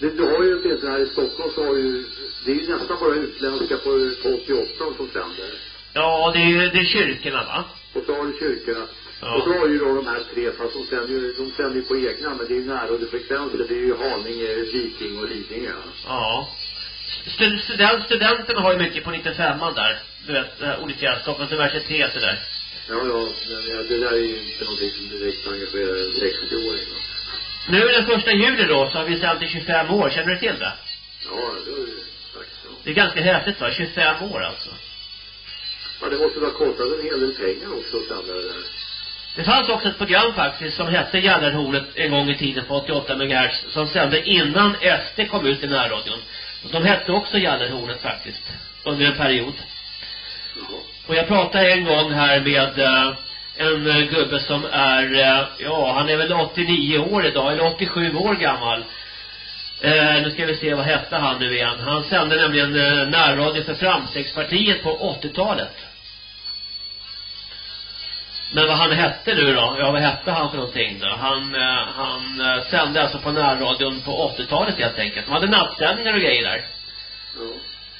Du, du har ju åtminstone här i Stockholm så har ju, det är ju nästan bara utländska på, på 88 som sänder. Ja, det är ju, det är kyrkorna va? Och så har du kyrkorna. Ja. Och så har ju då de här tre, fast de sänder ju, de sänder ju på egna, men det är ju närradiofrekvenser. Det är ju Haninge, Viking och Lidingö. Ja. Stud, student, studenterna har ju mycket på 95an där. Du vet, olika Stockholms universitet och där. Ja, ja, men det där är ju inte någonting som direkt engagerar en 60-åring. Nu är den första juli då så har vi sänt i 25 år. Känner du till det? Ja, det har ju så. Det är ganska häftigt va? 25 år alltså. Ja, det måste ha kostat en hel del pengar också att sända det där. Det fanns också ett program faktiskt som hette Gällarhornet en gång i tiden på 88 MHz som sände innan SD kom ut i närradion. Och de hette också Gällarhornet faktiskt. Under en period. Jaha. Och jag pratade en gång här med eh, en eh, gubbe som är, eh, ja han är väl 89 år idag, eller 87 år gammal. Eh, nu ska vi se, vad hette han nu igen? Han sände nämligen eh, närradio för Framstegspartiet på 80-talet. Men vad han hette nu då? Ja, vad hette han för någonting då? Han, eh, han eh, sände alltså på närradion på 80-talet helt enkelt. De hade nattsändningar och grejer där. Ja.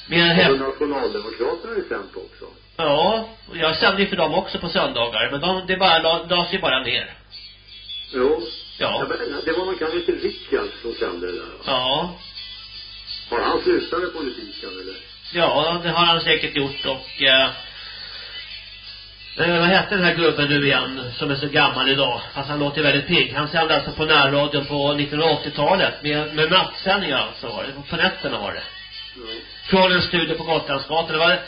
Med en Och häft... Nationaldemokraterna har ju sänt också. Ja, jag sände ju för dem också på söndagar. Men de, det bara, la- lades ju bara ner. Jo. Ja. Vet inte, det var någon kanske inte Rickard som sände det där. va? Ja. Har han slutat med politiken eller? Ja, det har han säkert gjort och eh, eh, vad hette den här gubben nu igen som är så gammal idag? Fast han låter väldigt pigg. Han sände alltså på närradion på 1980-talet med, med nattsändningar alltså var det. På nätterna var det. Ja. Från en studio på Gotlandsgatan. Det var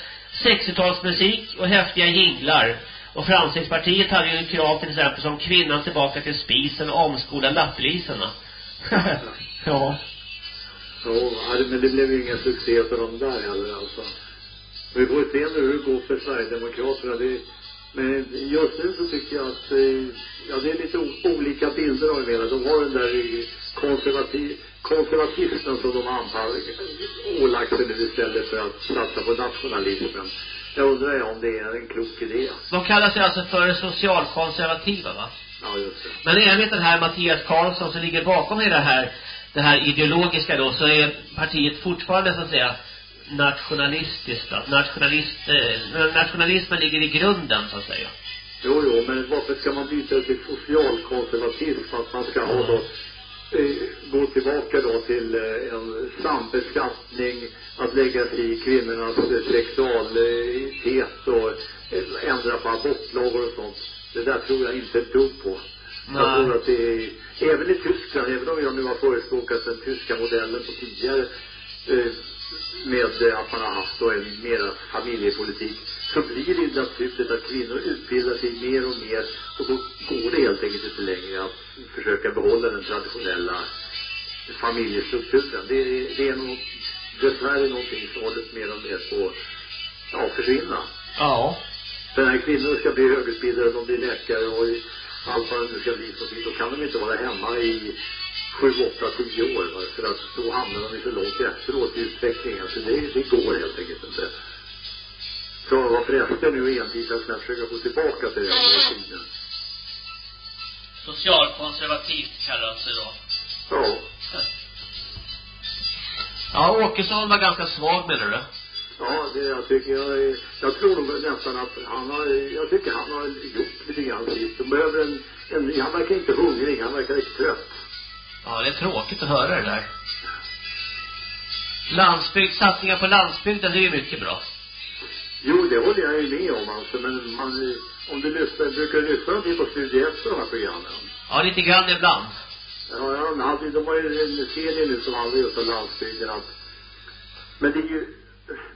60-talsmusik och häftiga jinglar. Och Framstegspartiet hade ju krav till exempel som kvinnan tillbaka till spisen och omskola lappliserna. ja. Ja, men det blev ju ingen succé för dem där heller alltså. Vi får se nu hur det går för Sverigedemokraterna. Det, men just nu så tycker jag att, eh, ja det är lite olika bilder av det. De har den där konservativa konservativ, konservatismen som de har ålagt sig nu istället för att satsa på nationalismen. Jag undrar om det är en klok idé. De kallar sig alltså för socialkonservativa va? Ja, just det. Men enligt den här Mattias Karlsson som ligger bakom i det här, det här ideologiska då, så är partiet fortfarande så att säga nationalistiskt. Att nationalist, eh, nationalismen ligger i grunden så att säga. Jo, jo, men varför ska man byta till socialkonservatism? Att man ska ha då, eh, gå tillbaka då till eh, en sambeskattning, att lägga sig i kvinnornas sexualitet och eh, ändra på abortlagar och sånt. Det där tror jag inte ett dugg på. Jag Nej. tror att det är, även i Tyskland, även om jag nu har förespråkat den tyska modellen på tidigare, eh, med att man har haft då en mera familjepolitik, så blir det naturligt att kvinnor utbildar sig mer och mer och då går det helt enkelt inte längre att försöka behålla den traditionella familjestrukturen. Det, är- det är nog dessvärre någonting som håller mer och mer på att försvinna. Ja. För när kvinnor ska bli högutbildade, de blir läkare och allt vad det nu ska bli så blir, då kan de inte vara hemma i sju, åtta, tio år. För att då hamnar de ju så långt efteråt i utvecklingen. Så det, det går helt enkelt inte. Så varför SD nu envisas med att försöka gå tillbaka till den här tiden? Socialkonservativt kallar det sig då. Ja. Ja, Åkesson var ganska svag menar du? Ja, det jag tycker jag, jag tror nog nästan att han har, jag tycker han har gjort lite grann sitt. De behöver en, en, han verkar inte hungrig, han verkar lite trött. Ja, det är tråkigt att höra det där. Landsbygd, satsningar på landsbygden, det är ju mycket bra. Jo, det håller jag ju med om alltså, men man, om du lyssnar, brukar du lyssna till på Studie 1 på de här programmen? Ja, lite grann ibland. Ja, ja, de, hade, de har ju en serie nu som handlar just om landsbygden att, men det är ju,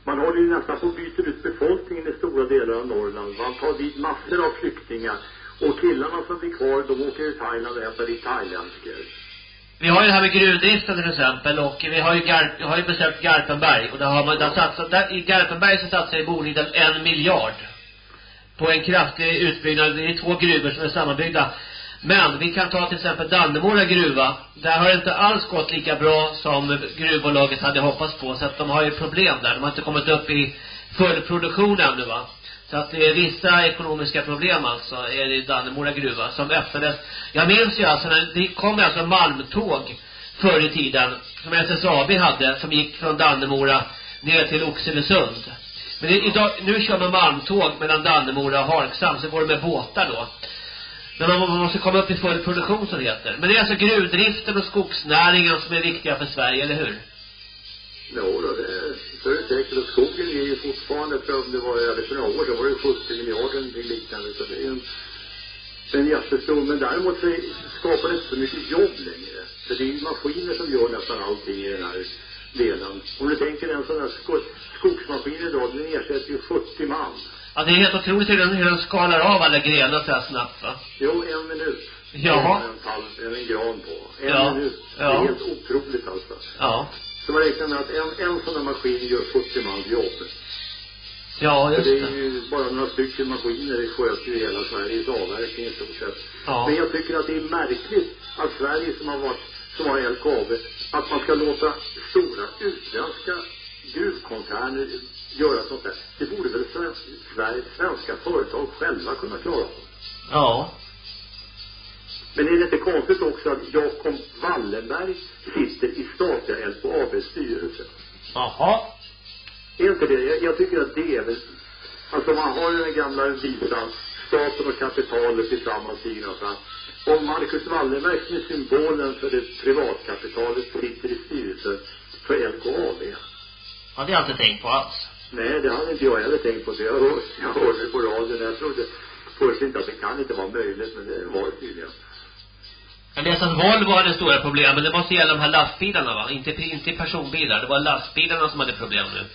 man håller ju nästan på att byta ut befolkningen i stora delar av Norrland. Man tar dit massor av flyktingar och killarna som blir kvar, de åker till Thailand och dit thailändskor vi har ju det här med gruvdriften till exempel och vi har ju, Garp, vi har ju besökt Garpenberg och där har man, där satsat, där, i Garpenberg så satsar ju Boliden en miljard på en kraftig utbyggnad. Det är två gruvor som är sammanbyggda. Men vi kan ta till exempel Dannemora gruva. Där har det inte alls gått lika bra som gruvbolaget hade hoppats på. Så att de har ju problem där. De har inte kommit upp i full produktion ännu va. Så att det är vissa ekonomiska problem alltså är det i Dannemora gruva som öppnades. Jag minns ju alltså när det kom alltså malmtåg förr i tiden som SSAB hade som gick från Dannemora ner till Oxelösund. Men det, idag, nu kör man malmtåg mellan Dannemora och Harksam så går det med båtar då. Men man, man måste komma upp i full produktion som det heter. Men det är alltså gruvdriften och skogsnäringen som är viktiga för Sverige, eller hur? Jo då, det, så är det säkert. Och skogen är ju fortfarande, för om det var över för några år sedan var det 70 miljarder eller liknande. Så det är en, en jättestor, men däremot så skapar det inte så mycket jobb längre. För det är ju maskiner som gör nästan allting i den här delen. Om du tänker en sån här sko skogsmaskin idag, den ersätter ju 40 man. Ja, det är helt otroligt hur den, hur den skalar av alla grenar så här snabbt va? Jo, en minut. Ja. En eller en gran på. En Ja. minut. Det Ja. är helt otroligt alltså. Ja. Så man räknar med att en, en sån här maskin gör 40 mans jobb. Ja, just det är det. ju bara några stycken maskiner det sköter ju hela Sveriges avverkning i stort sett. Ja. Men jag tycker att det är märkligt att Sverige som har varit, som har LKAB, att man ska låta stora utländska gruvkoncerner göra sånt där. Det borde väl svensk, Sverige, svenska företag själva kunna klara av. Ja. Men är det inte konstigt också att Jakob Wallenberg sitter i statliga LKABs styrelse? Jaha. Är inte det? Jag, jag tycker att det är väl... Alltså man har ju den gamla visan, staten och kapitalet tillsammans signar fram. Om Marcus Wallenberg som är symbolen för det privatkapitalet sitter i styrelsen för LKAB. Ja, det har jag inte tänkt på alls. Nej, det hade inte jag heller tänkt på. Så jag, hör, jag hörde på radion. Jag trodde först inte att det kan inte vara möjligt, men det var det tydligen. Jag läste att Volvo hade stora problem, men det måste gälla de här lastbilarna va? Inte, inte personbilar. Det var lastbilarna som hade problem nu.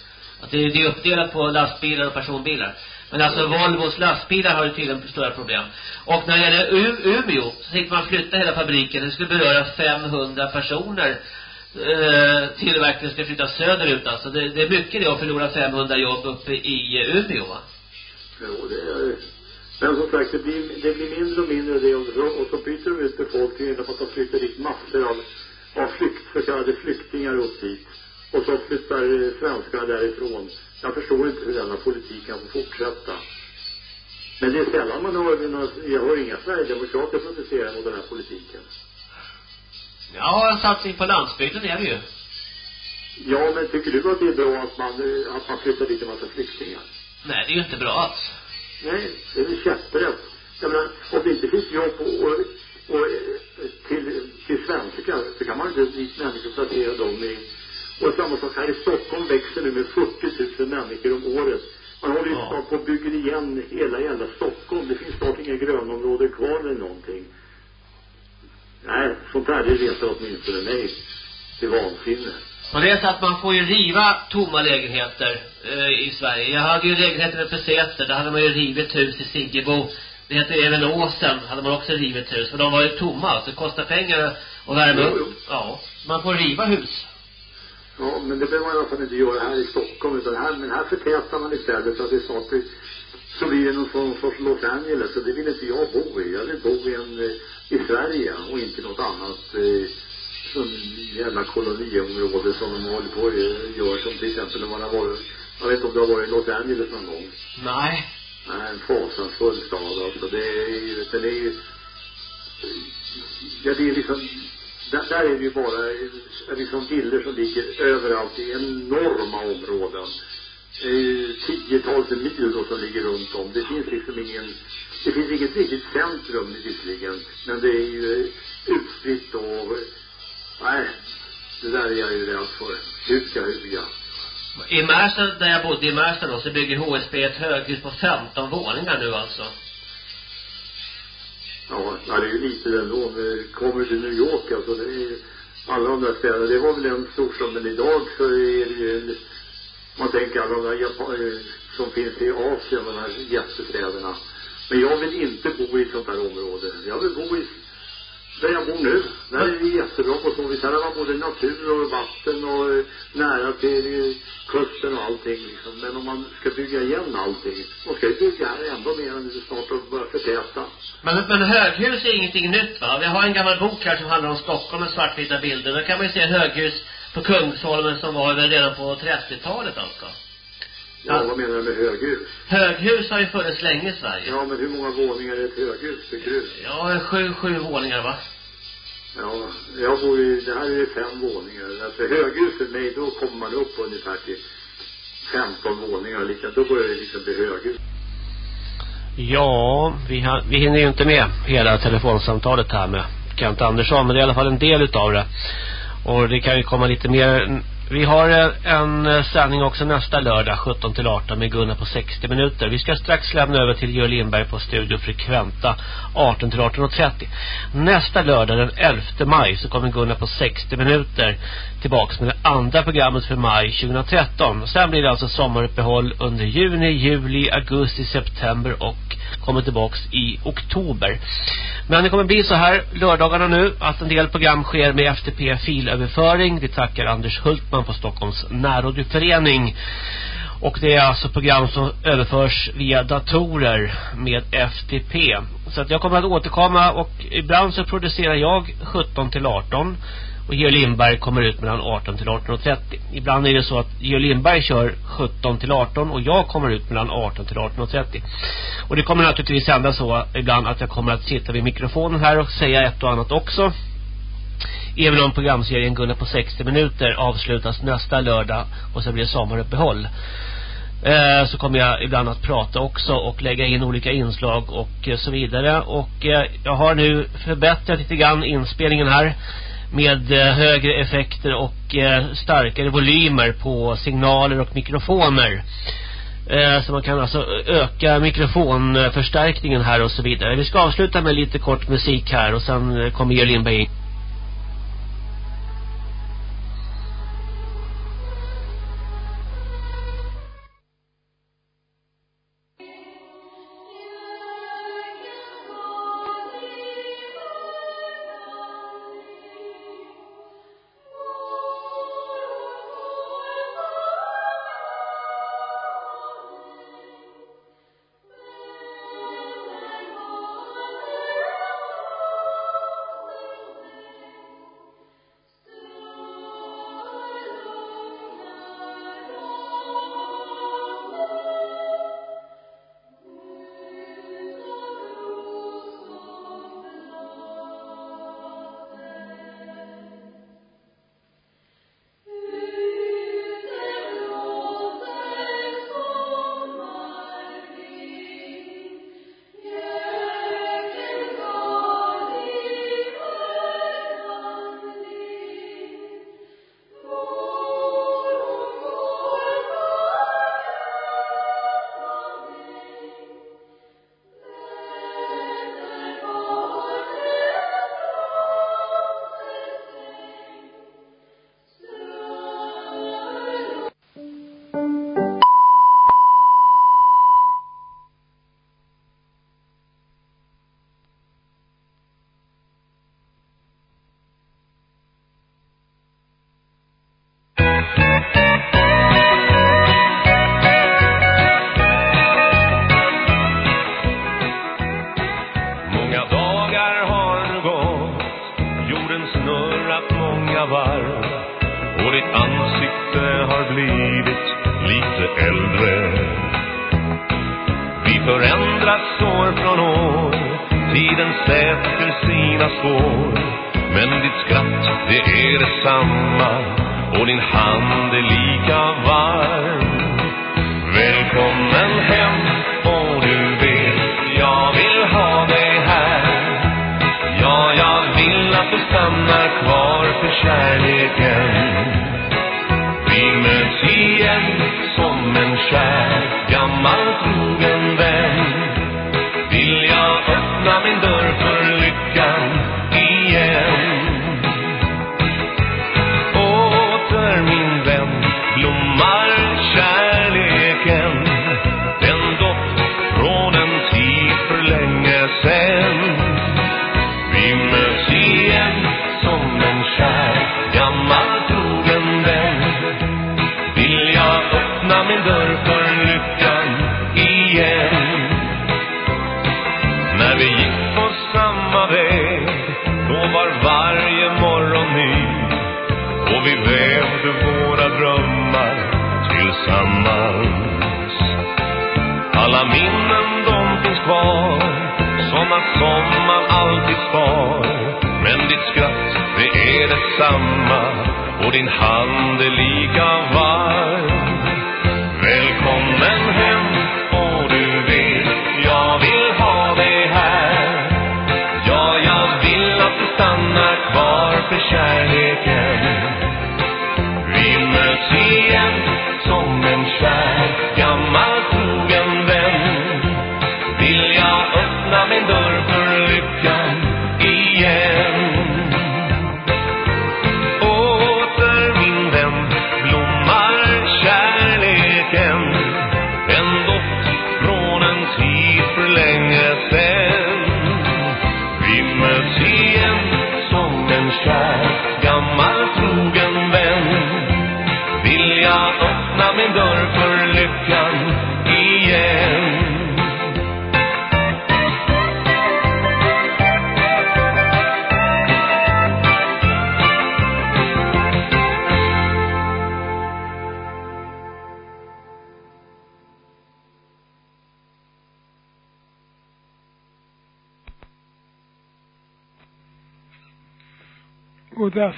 Att det, det är uppdelat på lastbilar och personbilar. Men alltså Volvos lastbilar har ju tydligen stora problem. Och när det gäller U Umeå så tänkte man flytta hela fabriken. Det skulle beröra 500 personer. Eh, tillverkningen ska flyttas söderut alltså. Det, det är mycket det att förlora 500 jobb uppe i Umeå va? Jo, det är... Men som sagt, det blir, det blir mindre och mindre det och, så, och så byter de ut befolkningen genom att de flyttar dit massor av, av flykt, så kallade flyktingar upp dit. Och så flyttar eh, svenskarna därifrån. Jag förstår inte hur denna politik kan få fortsätta. Men det är sällan man hör, några- jag hör inga Sverigedemokrater protestera mot den här politiken. Ja, en satsning på landsbygden är det ju. Ja, men tycker du att det är bra att man, eh, att man flyttar dit en massa flyktingar? Nej, det är ju inte bra alls. Nej, det är väl käpprätt. Jag menar, om det inte finns jobb och, och, och till, till svenskar så kan man inte dit människor placera dem i och samma sak här i Stockholm växer nu med 40 000 människor om året. Man håller ju Ja. snart på och bygger igen hela jävla Stockholm. Det finns snart inga grönområden kvar eller någonting. Nej, sånt här det retar åtminstone mig till vansinne. Och det är så att man får ju riva tomma lägenheter eh, i Sverige. Jag hade ju lägenheter uppe Säter. Där hade man ju rivit hus i Siggebo. Det heter även Åsen. Hade man också rivit hus. För de var ju tomma. Så det kostar pengar att värma Jo, jo. Ja. Man får riva hus. Ja, men det behöver man i alla fall inte göra här i Stockholm. Utan här, men här förtätar man istället så att det snart blir, så blir det någon sån sorts Los Angeles. Och det vill inte jag bo i. Jag vill bo i en, eh, i Sverige och inte något annat eh, sån jävla koloniområde som de håller på och gör. Som till exempel när man har varit, jag vet inte om du har varit i Los Angeles någon gång. Nej. Nej, en fasansfull stad alltså. Det är ju, den är ju, ja det är liksom, där, där är det ju bara liksom villor som ligger överallt i enorma områden. Tiotals mil då som ligger runt om. Det finns liksom ingen, det finns inget riktigt centrum visserligen, men det är ju utspritt och, nej, det där är jag ju rädd för. Huka, huka. I Märsta, där jag bodde i Märsta då, så bygger HSB ett höghus på 15 våningar nu alltså. Ja, det är ju lite ändå. Men kommer till New York, alltså det är alla de där städerna, det var väl en storstad, men idag så är det ju man tänker alla de där Japan, eh, som finns i Asien, de här jättestäderna. Men jag vill inte bo i ett sånt här område. Jag vill bo i där jag bor nu. Där är det jättebra på så vis. Här har man både natur och vatten och eh, nära till eh, kusten och allting liksom. Men om man ska bygga igen allting. Man ska ju bygga här ändå mer än det snart och börja förtäta. Men, men höghus är ingenting nytt va? Vi har en gammal bok här som handlar om Stockholm med svartvita bilder. Där kan man ju se höghus på Kungsholmen som var väl redan på 30-talet alltså. Ja, Ja. vad menar du med höghus? Höghus har ju funnits länge i Sverige. Ja, men hur många våningar är ett höghus, tycker du? Ja, sju, sju våningar va? Ja, jag bor i, det här är fem våningar. Alltså höghus för mig, då kommer man upp ungefär till 15 våningar. Liksom, då börjar det liksom bli höghus. Ja, vi, har, vi hinner ju inte med hela telefonsamtalet här med Kent Andersson, men det är i alla fall en del utav det. Och det kan ju komma lite mer. Vi har eh, en eh, sändning också nästa lördag 17 till 18 med Gunnar på 60 minuter. Vi ska strax lämna över till Georg Lindberg på Studio Frekventa 18 till 18.30. Nästa lördag den 11 maj så kommer Gunnar på 60 minuter tillbaks med det andra programmet för maj 2013. Sen blir det alltså sommaruppehåll under juni, juli, augusti, september och kommer tillbaks i oktober. Men det kommer bli så här lördagarna nu att en del program sker med FTP filöverföring. Vi tackar Anders Hultman på Stockholms närradioförening. Och det är alltså program som överförs via datorer med FTP. Så att jag kommer att återkomma och ibland så producerar jag 17 till 18 och Georg Lindberg kommer ut mellan 18 till 18.30. Ibland är det så att Georg Lindberg kör 17 till 18 och jag kommer ut mellan 18 till 18.30. Och det kommer naturligtvis hända så ibland att jag kommer att sitta vid mikrofonen här och säga ett och annat också. Även om programserien Gunnar på 60 minuter avslutas nästa lördag och så blir det sommaruppehåll. Eh, så kommer jag ibland att prata också och lägga in olika inslag och eh, så vidare. Och eh, jag har nu förbättrat lite grann inspelningen här med eh, högre effekter och eh, starkare volymer på signaler och mikrofoner. Eh, så man kan alltså öka mikrofonförstärkningen här och så vidare. Vi ska avsluta med lite kort musik här och sen kommer Georg Lindberg in.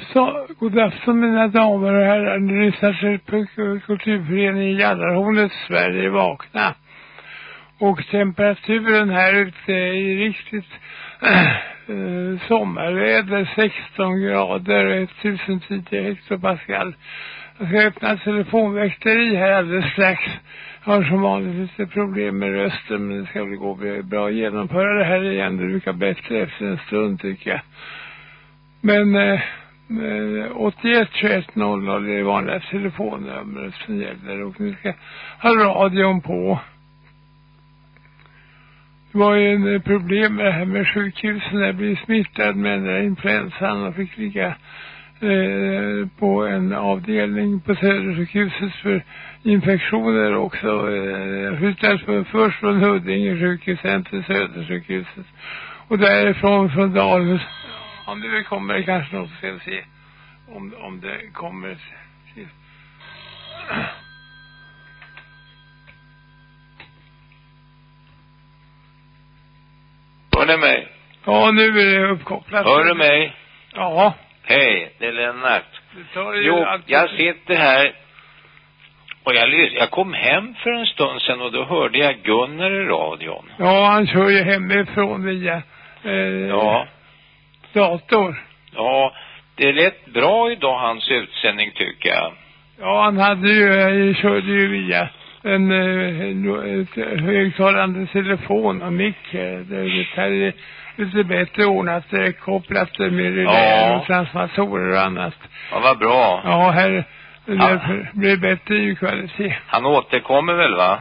Afton, god afton mina damer och herrar. Ni lyssnar till kulturföreningen Jallarhornet Sverige vakna. Och temperaturen här ute är riktigt äh, sommarväder, 16 grader, 1010 hektopascal. Jag ska öppna telefonväkteri här alldeles strax. Jag har som vanligt lite problem med rösten men det ska väl gå bra att genomföra det här igen. Det brukar bättre efter en stund tycker jag. Men eh, 81 21 00 är det vanliga telefonnumret som gäller och nu ska ha radion på. Det var ju en eh, problem med det här med sjukhusen. Jag blev smittad med den där influensan och fick ligga eh, på en avdelning på Södersjukhuset för infektioner också. Eh, jag flyttades först från Huddinge sjukhus sen till Södersjukhuset. Och därifrån från Dahlhus Ja, nu kommer det kanske något, ska vi se om, om det kommer. Hör ni mig? Ja, nu är det uppkopplat. Hör du mig? Ja. Hej, det är Lennart. Det Jo, alltid- jag sitter här och jag, jag kom hem för en stund sedan och då hörde jag Gunnar i radion. Ja, han kör ju hemifrån via eh, Ja, dator. ja, det är rätt bra idag hans utsändning tycker jag. Ja, han hade ju, eh, körde ju via en, eh, en ett högtalande telefon och mick. eh, Det, det här är lite bättre ordnat, eh, kopplat med relä Ja. och transformatorer och annat. Ja, vad bra. Ja, här det blir bättre ljudkvalitet. Han återkommer väl va?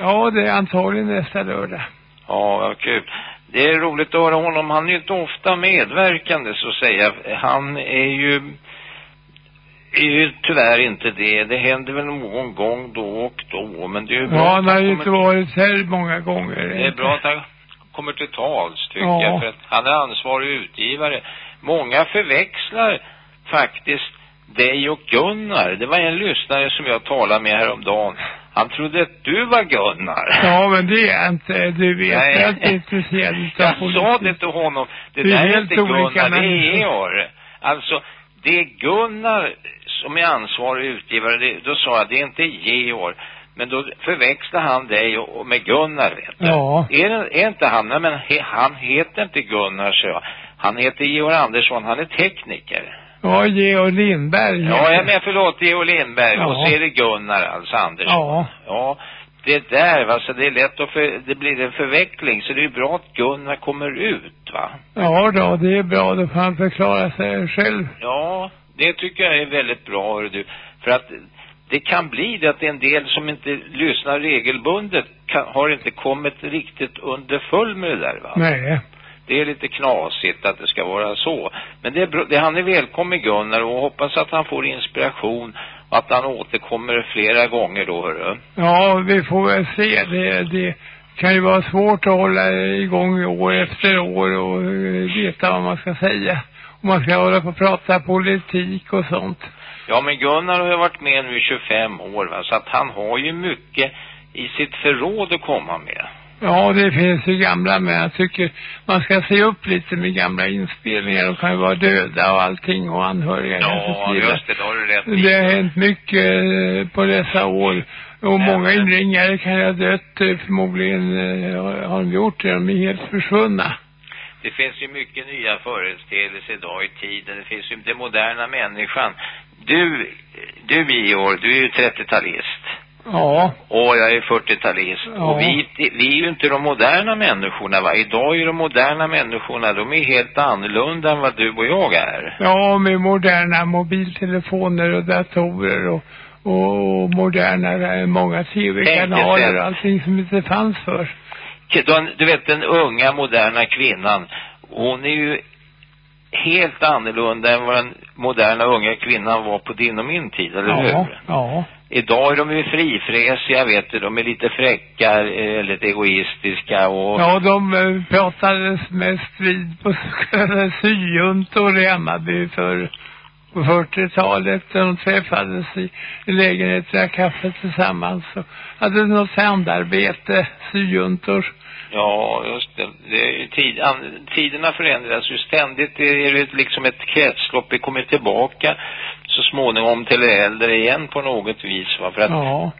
Ja, det är antagligen nästa lördag. Ja, vad kul. Det är roligt att höra honom. Han är ju inte ofta medverkande så att säga. Han är ju är ju tyvärr inte det. Det händer väl någon gång då och då. Men det är ju bra Ja, han har ju inte varit här många gånger. Det är bra att han kommer till tals tycker Ja. jag. För att han är ansvarig utgivare. Många förväxlar faktiskt dig och Gunnar. Det var en lyssnare som jag talade med häromdagen. Han trodde att du var Gunnar. Ja, men det är jag inte. Du vet, Nej. jag är inte intresserad av Jag sa politik. det till honom. Det är där är inte Gunnar, det är människor. Georg. Alltså, det är Gunnar som är ansvarig utgivare. Det, då sa jag, det är inte Georg. Men då förväxlar han dig och, och med Gunnar, vet du. Ja. Är, det, är inte han, nej men he, han heter inte Gunnar, så jag. Han heter Georg Andersson, han är tekniker. Ja, Georg Lindberg. Ja, jag men förlåt, Georg Lindberg. Ja. Och så är det Gunnar, alltså Andersson. Ja. Ja, det där va, så det är lätt att för, det blir en förveckling. Så det är bra att Gunnar kommer ut va. Ja då, det är bra. Då får han förklara sig själv. Ja, det tycker jag är väldigt bra, du. För att det kan bli det att en del som inte lyssnar regelbundet kan, har inte kommit riktigt underfull med det där va. Nej. Det är lite knasigt att det ska vara så. Men det är det, han är välkommen Gunnar och hoppas att han får inspiration och att han återkommer flera gånger då hörru. Ja, vi får väl se. Det, det kan ju vara svårt att hålla igång år efter år och eh, veta vad man ska säga. Om man ska hålla på och prata politik och sånt. Ja men Gunnar har ju varit med nu i 25 år va, så att han har ju mycket i sitt förråd att komma med. Ja, det finns ju gamla, men jag tycker man ska se upp lite med gamla inspelningar. De kan ju vara döda och allting och anhöriga. Ja, just det, då har du rätt. Det har hänt mycket eh, på dessa år. Och Ja, många inringare kan ha dött, eh, förmodligen eh, har- de gjort det. De är helt försvunna. Det finns ju mycket nya företeelser idag i tiden. Det finns ju den moderna människan. Du, du Georg, du är ju 30-talist. Ja, Och jag är 40-talist. Ja. Och vi, vi är ju inte de moderna människorna va. Idag är de moderna människorna, de är helt annorlunda än vad du och jag är. ja med moderna mobiltelefoner och datorer och, och, och moderna, eh, många tv-kanaler och allting som inte fanns för. Du vet den unga moderna kvinnan, hon är ju helt annorlunda än vad den moderna unga kvinnan var på din och min tid, eller Ja, hur? ja. Idag är de ju frifräsiga, vet du. De är lite fräcka, eh, lite egoistiska och... Ja, de eh, pratades mest vid på så syjuntor i Hammarby för på 40-talet. där De träffades i, i lägenhet, drack kaffe tillsammans och hade något handarbete, syjuntor. Ja, just det. det är tid, an, tiderna förändras ju ständigt. Det är ju liksom ett kretslopp. Vi kommer tillbaka så småningom till det äldre igen på något vis. Va? För att Ja,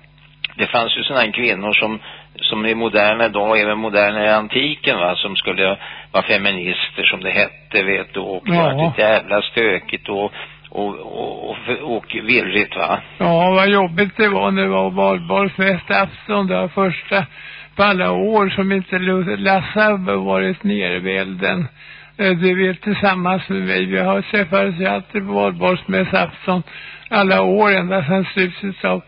det fanns ju sådana kvinnor som, som är moderna idag, även moderna i antiken va, som skulle vara feminister som det hette, vet du, och det Ja. var ett jävla stökigt och, och, och, och, och virrigt va. ja vad jobbigt det var det var valborgsmästarafton. Det var första på alla år som inte Lasse har varit elden. Eh, Du vet tillsammans med mig. Vi har träffats ju alltid på valborgsmässoafton alla år ända sedan slutet av,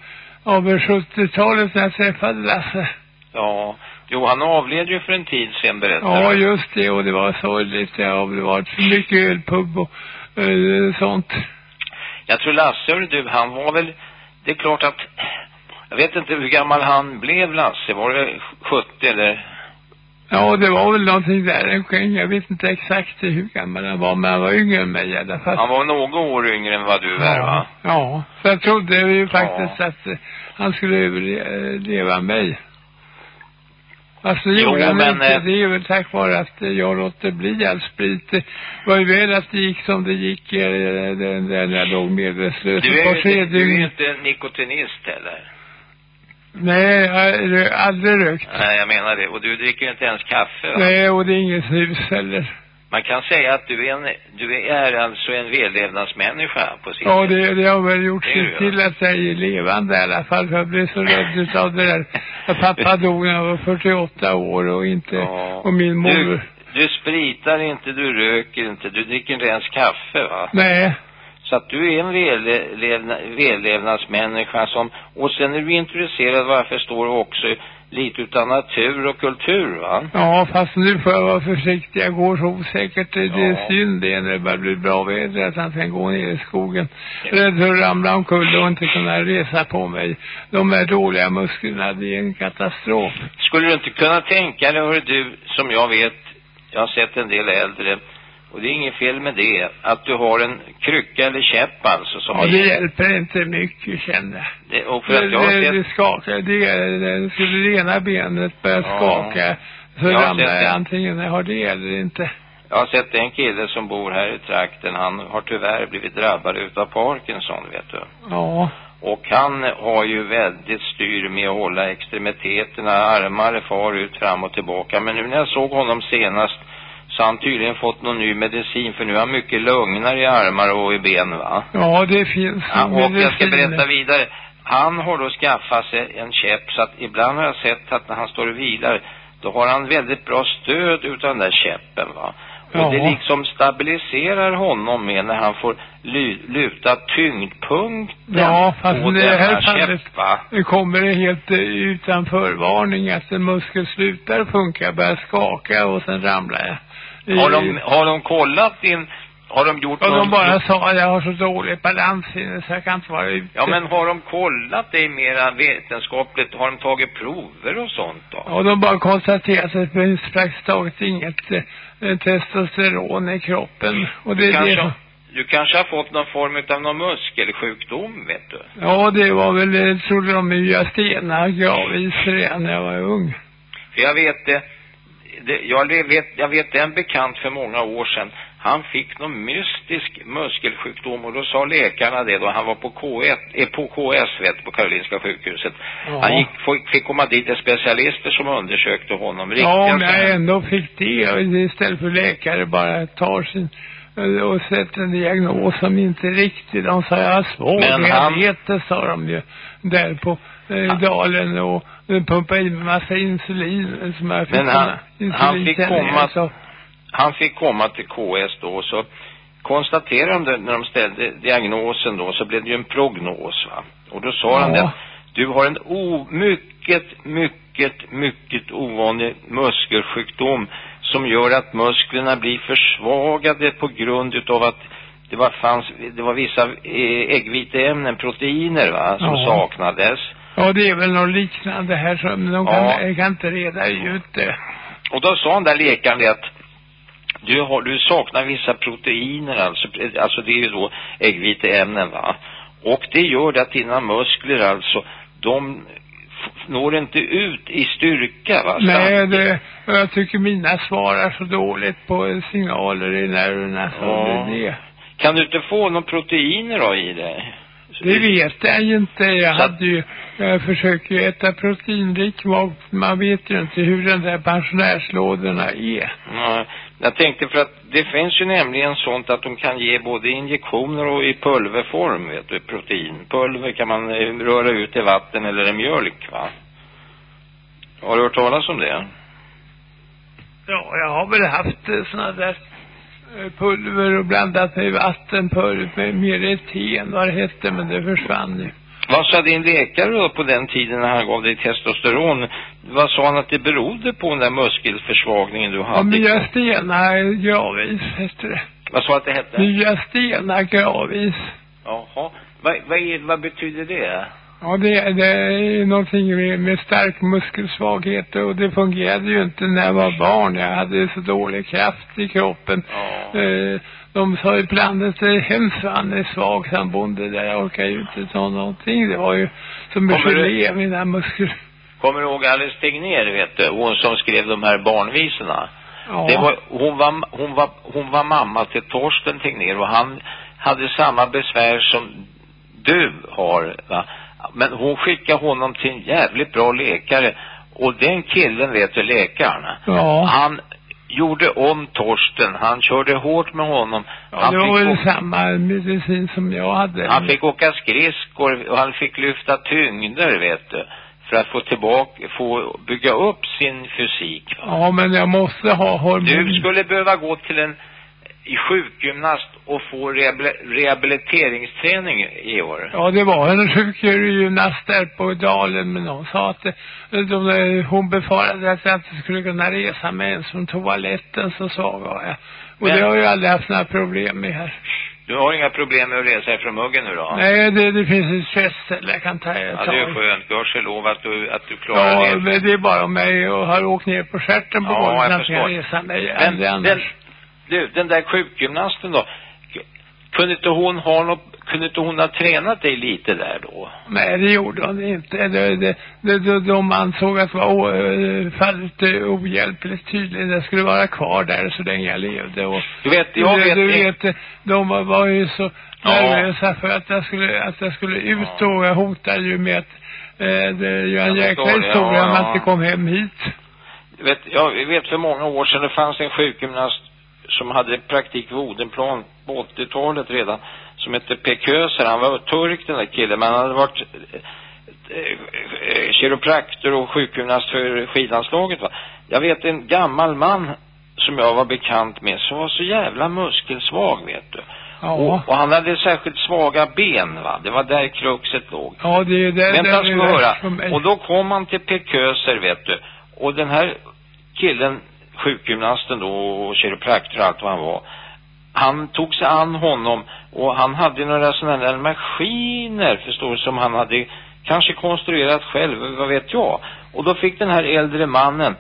av 70-talet när jag träffade Lasse. Ja, jo han avled ju för en tid sedan berättade Ja, just det. Och det var sorgligt. Det har varit för mycket ölpub och eh, sånt. Jag tror Lasse, hörru du, han var väl, det är klart att, jag vet inte hur gammal han blev Lasse, var det 70 eller? Ja, det var väl någonting där omkring. Jag vet inte exakt hur gammal han var, men han var yngre än mig i alla fall. Han var några år yngre än vad du är va? Ja, så jag trodde ju faktiskt att eh, han skulle överleva mig. Alltså det Jo, gjorde han men, inte. eh, Det är väl tack vare att jag låter bli all sprit. Det var ju väl att det gick som det gick den- där när jag låg medvetslös Du är, ju inte, du är inte nikotinist heller. Nej, jag har aldrig rökt. Nej, jag menar det. Och du dricker ju inte ens kaffe va? Nej, och det är inget snus heller. Man kan säga att du är, en, du är alltså en vällevnadsmänniska på sitt Ja, det, det har väl gjort det, till att jag är levande i alla fall. För jag blev så rädd utav det där. Att pappa dog när jag var 48 år och inte, Ja. och min mor. Du, du spritar inte, du röker inte, du dricker inte ens kaffe va? Nej, Så att du är en vällevna, vällevnadsmänniska som, och sen är du intresserad vad jag förstår också lite utav natur och kultur va? ja fast nu får jag vara försiktig. Jag går så osäkert. Det är Ja. synd det när det börjar bli bra väder att han kan gå ner i skogen. Rädd för att ramla omkull och inte kunna resa på mig. De här dåliga musklerna, det är en katastrof. Skulle du inte kunna tänka dig, hör du, som jag vet, jag har sett en del äldre, och det är inget fel med det, att du har en krycka eller käpp alltså som Ja, är- det hjälper inte mycket känner det, och för att jag har sett, det skakar, det, det skulle det ena benet börja Ja. skaka så Jag ramlar jag antingen jag har det eller inte. jag har sett en kille som bor här i trakten, han har tyvärr blivit drabbad utav Parkinson, vet du. Ja, Och han har ju väldigt styr med att hålla extremiteterna, armar far ut fram och tillbaka. Men nu när jag såg honom senast så han tydligen fått någon ny medicin för nu är han mycket lugnare i armar och i ben va. ja det finns Ja, och jag ska berätta vidare. Han har då skaffat sig en käpp så att ibland har jag sett att när han står och vilar då har han väldigt bra stöd utav den där käppen va. Och Ja. det liksom stabiliserar honom med när han får lu luta tyngdpunkten Ja, fast i det här fallet käpp kommer det helt eh, utan förvarning att en muskel slutar funka, börjar skaka och sen ramlar jag. Har de, har de kollat din, har de gjort och någon... de bara sa att jag har så dålig balansinne så jag kan inte vara ute. Ja men har de kollat dig mera vetenskapligt? Har de tagit prover och sånt då? Och de bara konstaterat att det finns praktiskt taget inget eh, testosteron i kroppen. Och det är Kanske- det. Du kanske har fått någon form av någon muskelsjukdom, vet du. Ja, det var väl, jag trodde de nya stenar graviser igen när jag var ung. För jag vet det, det jag, vet, jag vet en bekant för många år sedan. Han fick någon mystisk muskelsjukdom och då sa läkarna det då han var på K1, eh, på KS vet på Karolinska sjukhuset. Ja. Han gick, fick, fick komma dit till specialister som undersökte honom. Riktiga Ja, här- jag ändå fick det istället för läkare bara tar sin eh, och sätter en diagnos som inte är riktig. De sa jag har svår Men han- diabetes sa de ju där på eh, dalen och de pumpade in massa insulin som jag fick Men han, han fick komma, så- han fick komma till KS då så konstaterade de när de ställde diagnosen då så blev det ju en prognos va. Och då sa han Ja. det, du har en o, mycket, mycket, mycket ovanlig muskelsjukdom som gör att musklerna blir försvagade på grund utav att det var, fanns, det var vissa eh, äggviteämnen, proteiner va, som Ja. saknades. Ja, det är väl något liknande här som de kan, Ja. kan inte reda ut det. Och då sa han där läkaren det att du, har, du saknar vissa proteiner alltså, alltså det är ju då äggviteämnen va. Och det gör det att dina muskler alltså, de når inte ut i styrka va. Nej, det, jag tycker mina svarar så dåligt på signaler i nerverna så Ja. det är. Kan du inte få några proteiner då i dig? Det vet jag inte. Jag Så hade ju, jag försöker ju äta proteinrik mat. Man vet ju inte hur den där pensionärslådorna är. Ja, jag tänkte för att det finns ju nämligen sånt att de kan ge både injektioner och i pulverform, vet du, protein. Pulver kan man eh, röra ut i vatten eller i mjölk, va? Har du hört talas om det? Ja, jag har väl haft eh, såna där eh, pulver och blandat med vatten förut med Mereten, vad det hette, men det försvann ju. Vad sa din läkare då på den tiden när han gav dig testosteron? Vad sa han att det berodde på den där muskelförsvagningen du hade? nya stenar gravis, hette det. Vad sa att det hette? Nya stenar gravis. Jaha. Vad, vad, är, vad betyder det? Ja, det, det är någonting med, med stark muskelsvaghet och det fungerade ju inte när jag var barn. Jag hade så dålig kraft i kroppen. Ja. Eh, de sa ju ibland att det är hemskt han är svag, så han bonde där. Jag orkar ju inte ta någonting. Det var ju som en gelé, mina muskler. Kommer du ihåg Alice Tegnér, vet du? Hon som skrev de här barnvisorna. Ja. Det var, hon, var, hon, var, hon var mamma till Torsten Tegnér och han hade samma besvär som du har. Va? Men hon skickade honom till en jävligt bra läkare. Och den killen, vet du, läkaren. Ja. Han gjorde om Torsten. Han körde hårt med honom. Ja, han, det var väl samma medicin som jag hade. han fick åka skridskor och han fick lyfta tyngder, vet du. För att få tillbaka, få bygga upp sin fysik. Va? Ja, men jag måste ha hormon. Du skulle behöva gå till en i sjukgymnast och få rehabil rehabiliteringsträning i år. Ja, det var en sjukgymnast där på dalen, men hon sa att det, de, hon befarade att jag inte skulle kunna resa mig ens från toaletten, så svag var jag. Och Men- det har jag aldrig haft några problem med här. Du har inga problem med att resa ifrån muggen nu då? Nej, det, det finns ett stressställe jag kan ta, Ja, det är i. skönt. Gudskelov att du, att du klarar Ja, det. men det är bara om jag har åkt ner på stjärten på Ja, jag att jag resa mig. Men den. Du, den där sjukgymnasten då. Kunde inte hon ha något, kunde inte hon ha tränat dig lite där då? Nej, det gjorde hon inte. Det, det, det, de, de ansåg att det var o, fallet ohjälpligt tydligen. Det skulle vara kvar där så länge jag levde. Och, Du vet, jag du, vet, du vet, eh, de var- var ju så Ja. nervösa för att jag skulle, att jag skulle ut Ja. och jag hotade ju med att eh, det är ju en Jag jäkla historia ja, om ja. att det kom hem hit. Du vet, jag vet för många år sedan det fanns en sjukgymnast som hade praktik vid Odenplan på 80-talet redan som hette P. Köser. Han var turk den där killen men han hade varit eh, eh, kiropraktor och sjukgymnast för skidlandslaget va. Jag vet en gammal man som jag var bekant med som var så jävla muskelsvag vet du. Ja. Och, och han hade särskilt svaga ben va. Det var där kruxet låg. Ja, det är det. Vänta ska höra. Och då kom han till Peköser vet du. Och den här killen, sjukgymnasten då och kiropraktor och allt vad han var. Han tog sig an honom och han hade några sådana där maskiner förstår du som han hade kanske konstruerat själv, vad vet jag. Och då fick den här äldre mannen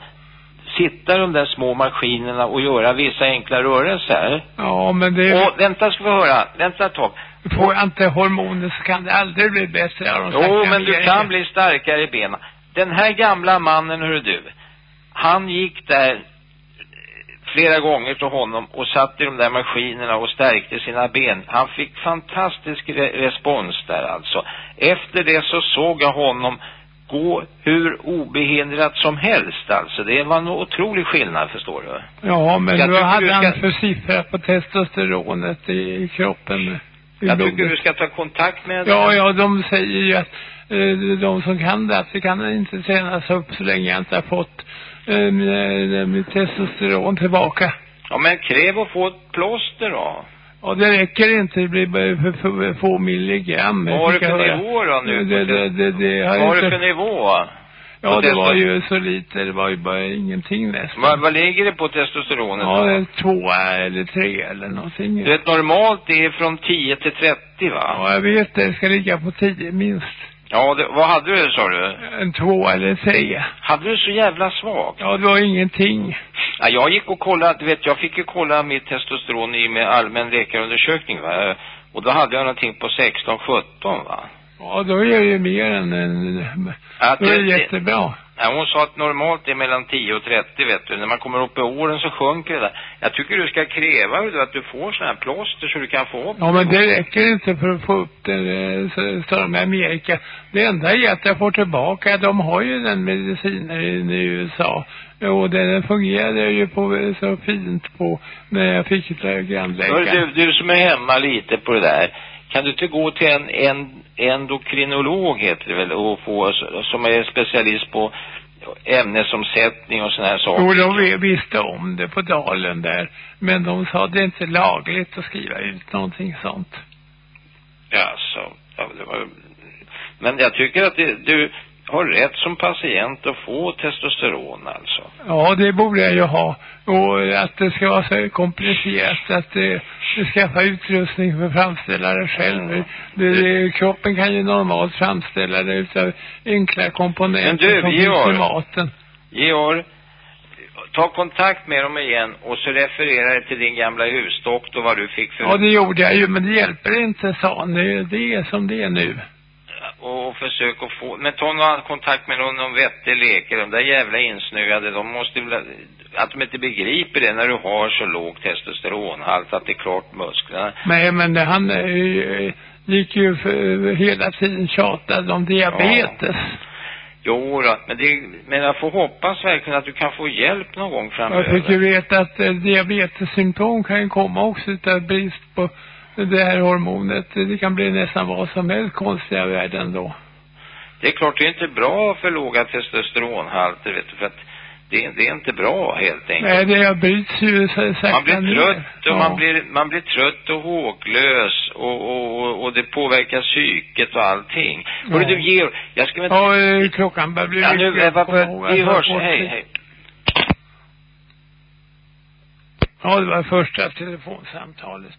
sitta i de där små maskinerna och göra vissa enkla rörelser. Ja, men det... Och vänta ska vi höra, vänta ett tag. Får jag inte hormoner så kan det aldrig bli bättre. Jo, men du kan bli starkare i benen. Den här gamla mannen, hör du, han gick där flera gånger till honom och satt i de där maskinerna och stärkte sina ben. Han fick fantastisk re respons där alltså. Efter det så såg jag honom gå hur obehindrat som helst alltså. Det var en otrolig skillnad förstår du. Ja, men Jag tycker hade han för siffra på testosteronet i, i kroppen. Jag tycker du ska ta kontakt med Ja, ja, de säger ju att eh, de som kan det, att det kan inte tränas upp så länge jag inte har fått eh, mitt testosteron tillbaka. Ja, men kräv att få ett plåster då. Ja, det räcker inte, det blir bara för, för, för få milligram. Vad har du för nivå då nu? Det, det, det, det har Vad har du för nivå? Ja, det var ju så lite, det var ju bara ingenting nästan. Vad, vad ligger det på testosteronet Ja, då? det är två eller tre eller någonting. Du vet, normalt det är från 10 till 30 va? Ja, jag vet det. Det ska ligga på tio minst. Ja, det, vad hade du sa du? En två eller tre. Hade du så jävla svag? Ja, det var ingenting. Ja, jag gick och kollade, du vet, jag fick ju kolla mitt testosteron i med allmän läkarundersökning va? Och då hade jag någonting på 16, 17 va? Ja, då är det ju mer än en... Att Då är det det- jättebra. Ja, hon sa att normalt är mellan 10 och 30 vet du. När man kommer upp i åren så sjunker det där. Jag tycker du ska kräva du, att du får sådana här plåster så du kan få upp Ja, men det räcker inte för att få upp det, eh, så står de i Amerika. Det enda är att jag får tillbaka, de har ju den medicinen i, i USA. Och den fungerade ju på, så fint på, när jag fick ett grannläkare. du, du som är hemma lite på det där. Kan du inte gå till en, en endokrinolog heter det väl och få, som är specialist på ämnesomsättning och sådana här saker? Jo, de vi- visste om det på dalen där. Men de sa det är inte lagligt att skriva ut någonting sånt. Ja, så. Ja, var, men jag tycker att det, du har rätt som patient att få testosteron alltså. Ja, det borde jag ju ha. Och att det ska vara så komplicerat att det skaffa utrustning för att framställa det själv. Det, det, kroppen kan ju normalt framställa det utav enkla komponenter Men du, som finns i maten. Georg, ta kontakt med dem igen och så referera det till din gamla husdoktor vad du fick för Ja, det gjorde jag ju, men det hjälper inte, sa han. Det, det är som det är nu. Och försök att få, men ta någon kontakt med någon, någon vettig läkare. De där jävla insnöade, de måste väl, att de inte begriper det när du har så låg testosteronhalt att det är klart musklerna. Nej, men det, han eh, gick ju för, hela tiden tjatade om diabetes. Jo då, men det, men jag får hoppas verkligen att du kan få hjälp någon gång framöver. Jag fick ju veta att eh, diabetessymptom kan ju komma också utav brist på det här hormonet. Det kan bli nästan vad som helst konstiga värden då. Det är klart det är inte bra för låga testosteronhalter vet du, för att det, det är inte bra helt enkelt. Nej, det bryts ju sakta Man blir trött och Ja. man blir, man blir trött och håglös och, och, och, och det påverkar psyket och allting. Ja. Hörru du Georg, jag ska väl... Ja, eh, klockan börjar bli Ja, nu, varför, vi hörs, hej, hej. Ja, det var första telefonsamtalet.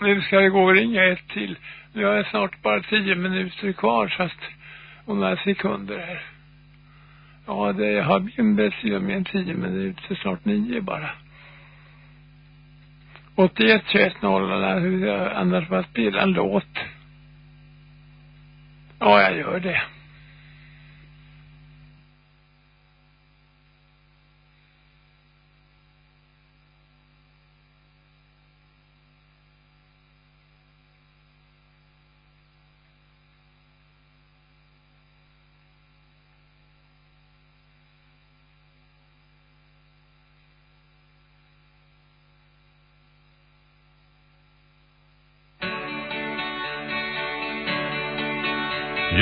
Nu ska det gå och ringa ett till. Nu har jag snart bara tio minuter kvar så att om några sekunder här. Ja, det jag har bimbet till med en tio minuter, snart nio bara. 81 21 0 hur jag annars bara spela en låt. Ja, jag gör det.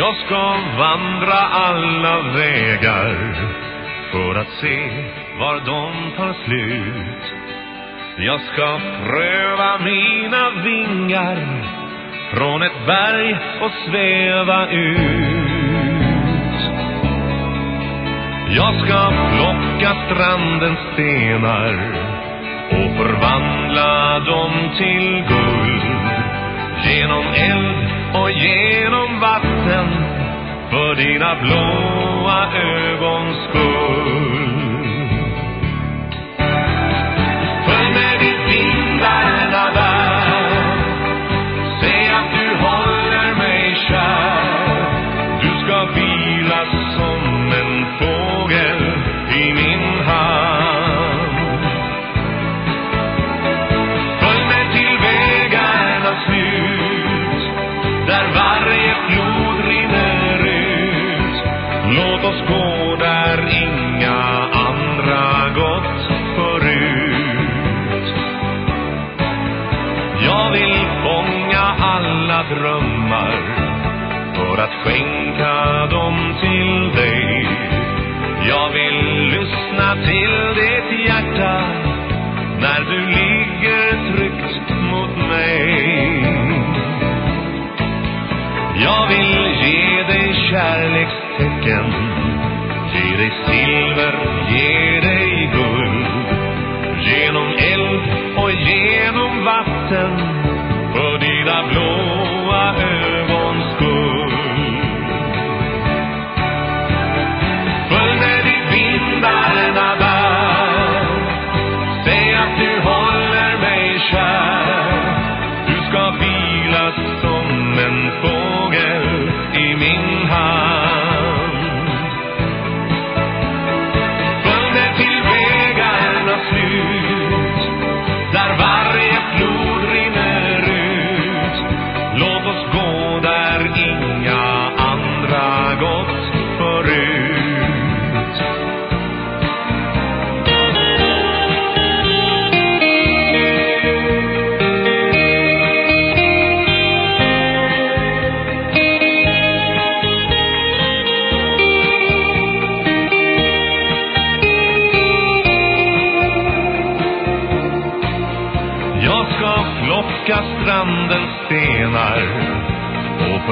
Jag ska vandra alla vägar för att se var de tar slut. Jag ska pröva mina vingar från ett berg och sväva ut. Jag ska plocka strandens stenar och förvandla dem till guld. Genom eld och genom vatten för dina blåa ögons skull. Att skänka dem till dig. Jag vill lyssna till ditt hjärta när du ligger tryggt mot mig. Jag vill ge dig kärlekstecken, ge dig silver, ge dig guld. Genom eld och genom vatten för dina blåa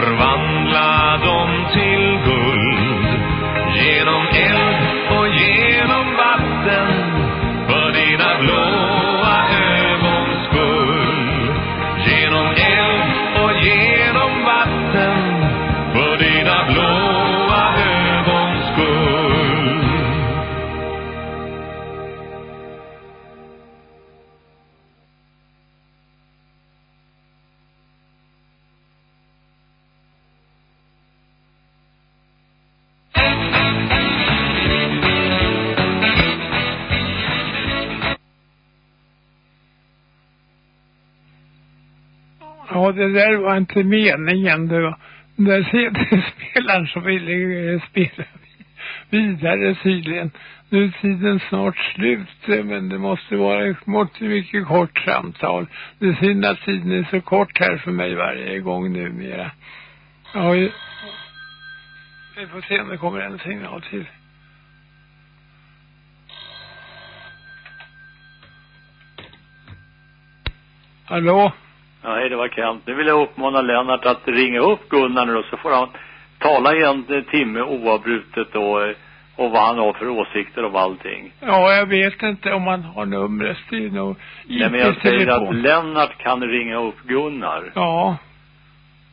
och var inte meningen. Det var den där CD-spelaren som ville spela vidare tydligen. Nu är tiden snart slut, men det måste vara ett mycket kort samtal. Det är synd att tiden är så kort här för mig varje gång numera. Jag har ju... Vi får se om det kommer en signal till. Hallå? Ja, hej, det var Kent. Nu vill jag uppmana Lennart att ringa upp Gunnar nu då, så får han tala i en eh, timme oavbrutet då, eh, och vad han har för åsikter om allting. Ja, jag vet inte om man har numret. Det är nog Nej, men jag säger att. Lennart kan ringa upp Gunnar. Ja,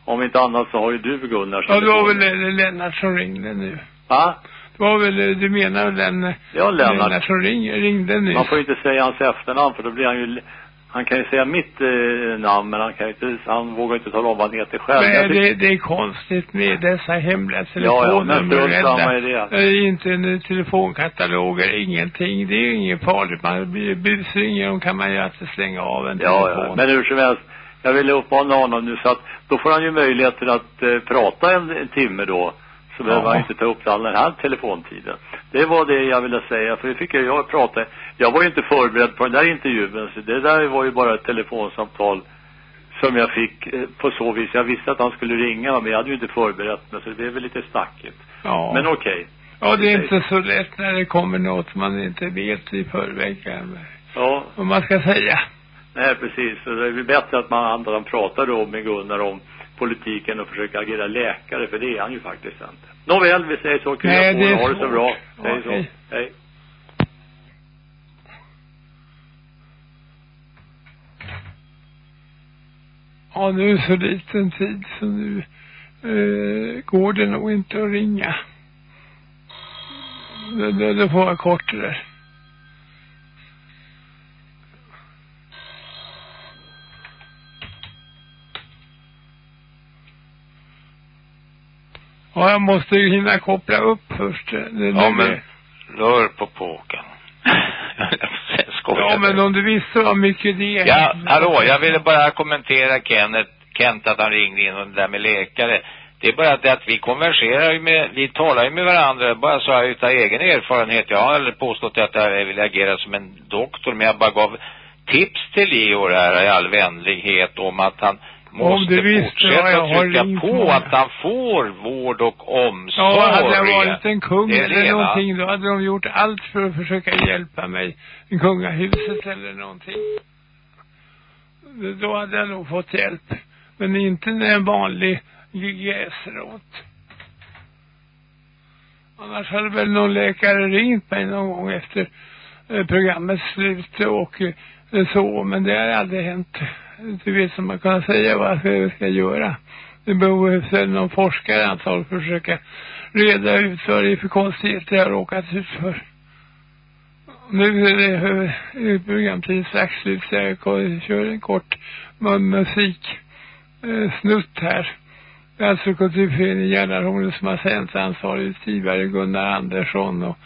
Om inte annat så har ju du Gunnars ja det var väl eh, Lennart som ringde nu. Va? Det var väl, eh, du menar den eh, Ja, Lennart. Lennart som ring, ringde nu? Man får ju inte säga hans efternamn för då blir han ju han kan ju säga mitt eh, namn men han kan ju inte, han vågar inte tala om vad han heter själv. Tycker- det, det är konstigt med dessa hemliga Ja, ja, men telefonnummer. samma i det. Det är inte en telefonkataloger, ingenting. Det är inget farligt. Man blir busringer, de kan man ju alltid slänga av en Ja, telefon. ja, men hur som helst. Jag ville uppmana honom nu så att då får han ju möjlighet till att eh, prata en, en timme då. Så behöver Ja. han inte ta upp all den här telefontiden. Det var det jag ville säga, för det fick jag, jag prata. Jag var ju inte förberedd på den där intervjun, så det där var ju bara ett telefonsamtal som jag fick eh, på så vis. Jag visste att han skulle ringa, men jag hade ju inte förberett mig, så det blev väl lite snackigt. Ja. Men okej. Ja, det är inte så lätt när det kommer något man inte vet i förväg. Ja, Vad man ska säga. nej precis. Så det är bättre att man, han pratar då med Gunnar om politiken och försöker agera läkare, för det är han ju faktiskt inte. Nåväl, vi säger så. Kul Nej, det är Ha det så bra. Hej Okej. så. Hej. Ja, nu är så liten tid så nu eh, går det nog inte att ringa. Det, det, det får vara kort det där. Ja, jag måste ju hinna koppla upp först. Det, Ja, det- men rör på påken. Skojar. Ja, men om du visste vad mycket det är. Ja, hallå, jag ville bara kommentera Kenneth, Kent att han ringde in och det där med läkare. Det är bara det att vi konverserar ju med, vi talar ju med varandra, bara så här utav egen erfarenhet. Jag har aldrig påstått att jag vill agera som en doktor, men jag bara gav tips till Georg här i all vänlighet om att han måste fortsätta jag, att trycka på att han får vård och omsorg. Ja, hade jag varit en kung eller någonting, då hade de gjort allt för att försöka hjälpa mig. I kungahuset eller någonting. Då hade jag nog fått hjälp. Men inte när en vanlig gräsrot. Annars hade väl någon läkare ringt mig någon gång efter eh, programmets slut och eh, så, men det har aldrig hänt. Du vet som man kan säga vad vi ska göra. Det behövs väl någon forskare antagligen för att försöka reda ut vad det är för konstigheter jag har råkat ut för. Nu är det programtiden strax slut så jag kör en kort musiksnutt musik eh, snutt här. Det är alltså Kulturföreningen Gällarhornet som har sänt ansvarig utgivare Gunnar Andersson och,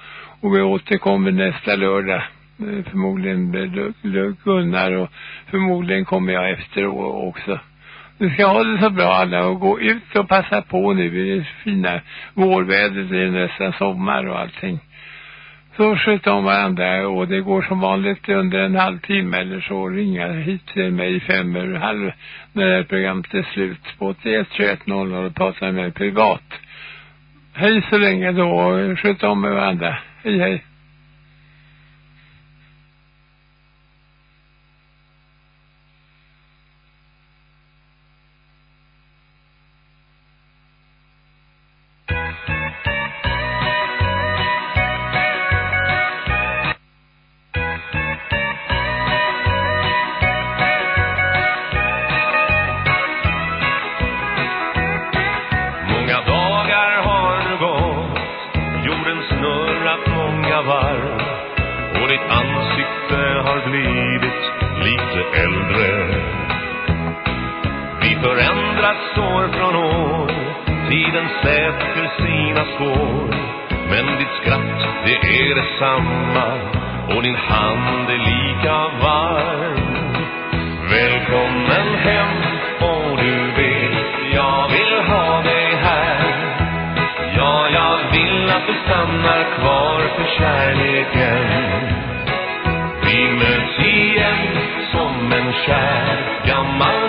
och vi återkommer nästa lördag. Eh, förmodligen blir Gunnar och förmodligen kommer jag efter också. Ni ska ha det så bra alla och gå ut och passa på nu i det fina vårvädret. i nästa sommar och allting. Så sköt om varandra och det går som vanligt under en halvtimme eller så ringa hit till mig fem över halv när det här programmet är slut på 81 21 00 och prata med mig privat. Hej så länge då, och sköt om varandra. Hej hej. Tiden sina spår Men ditt skratt, det är detsamma. Och din hand är lika varm. Välkommen hem och du vet jag vill ha dig här. Ja, jag vill att du stannar kvar för kärleken. Vi möts igen som en kär gammal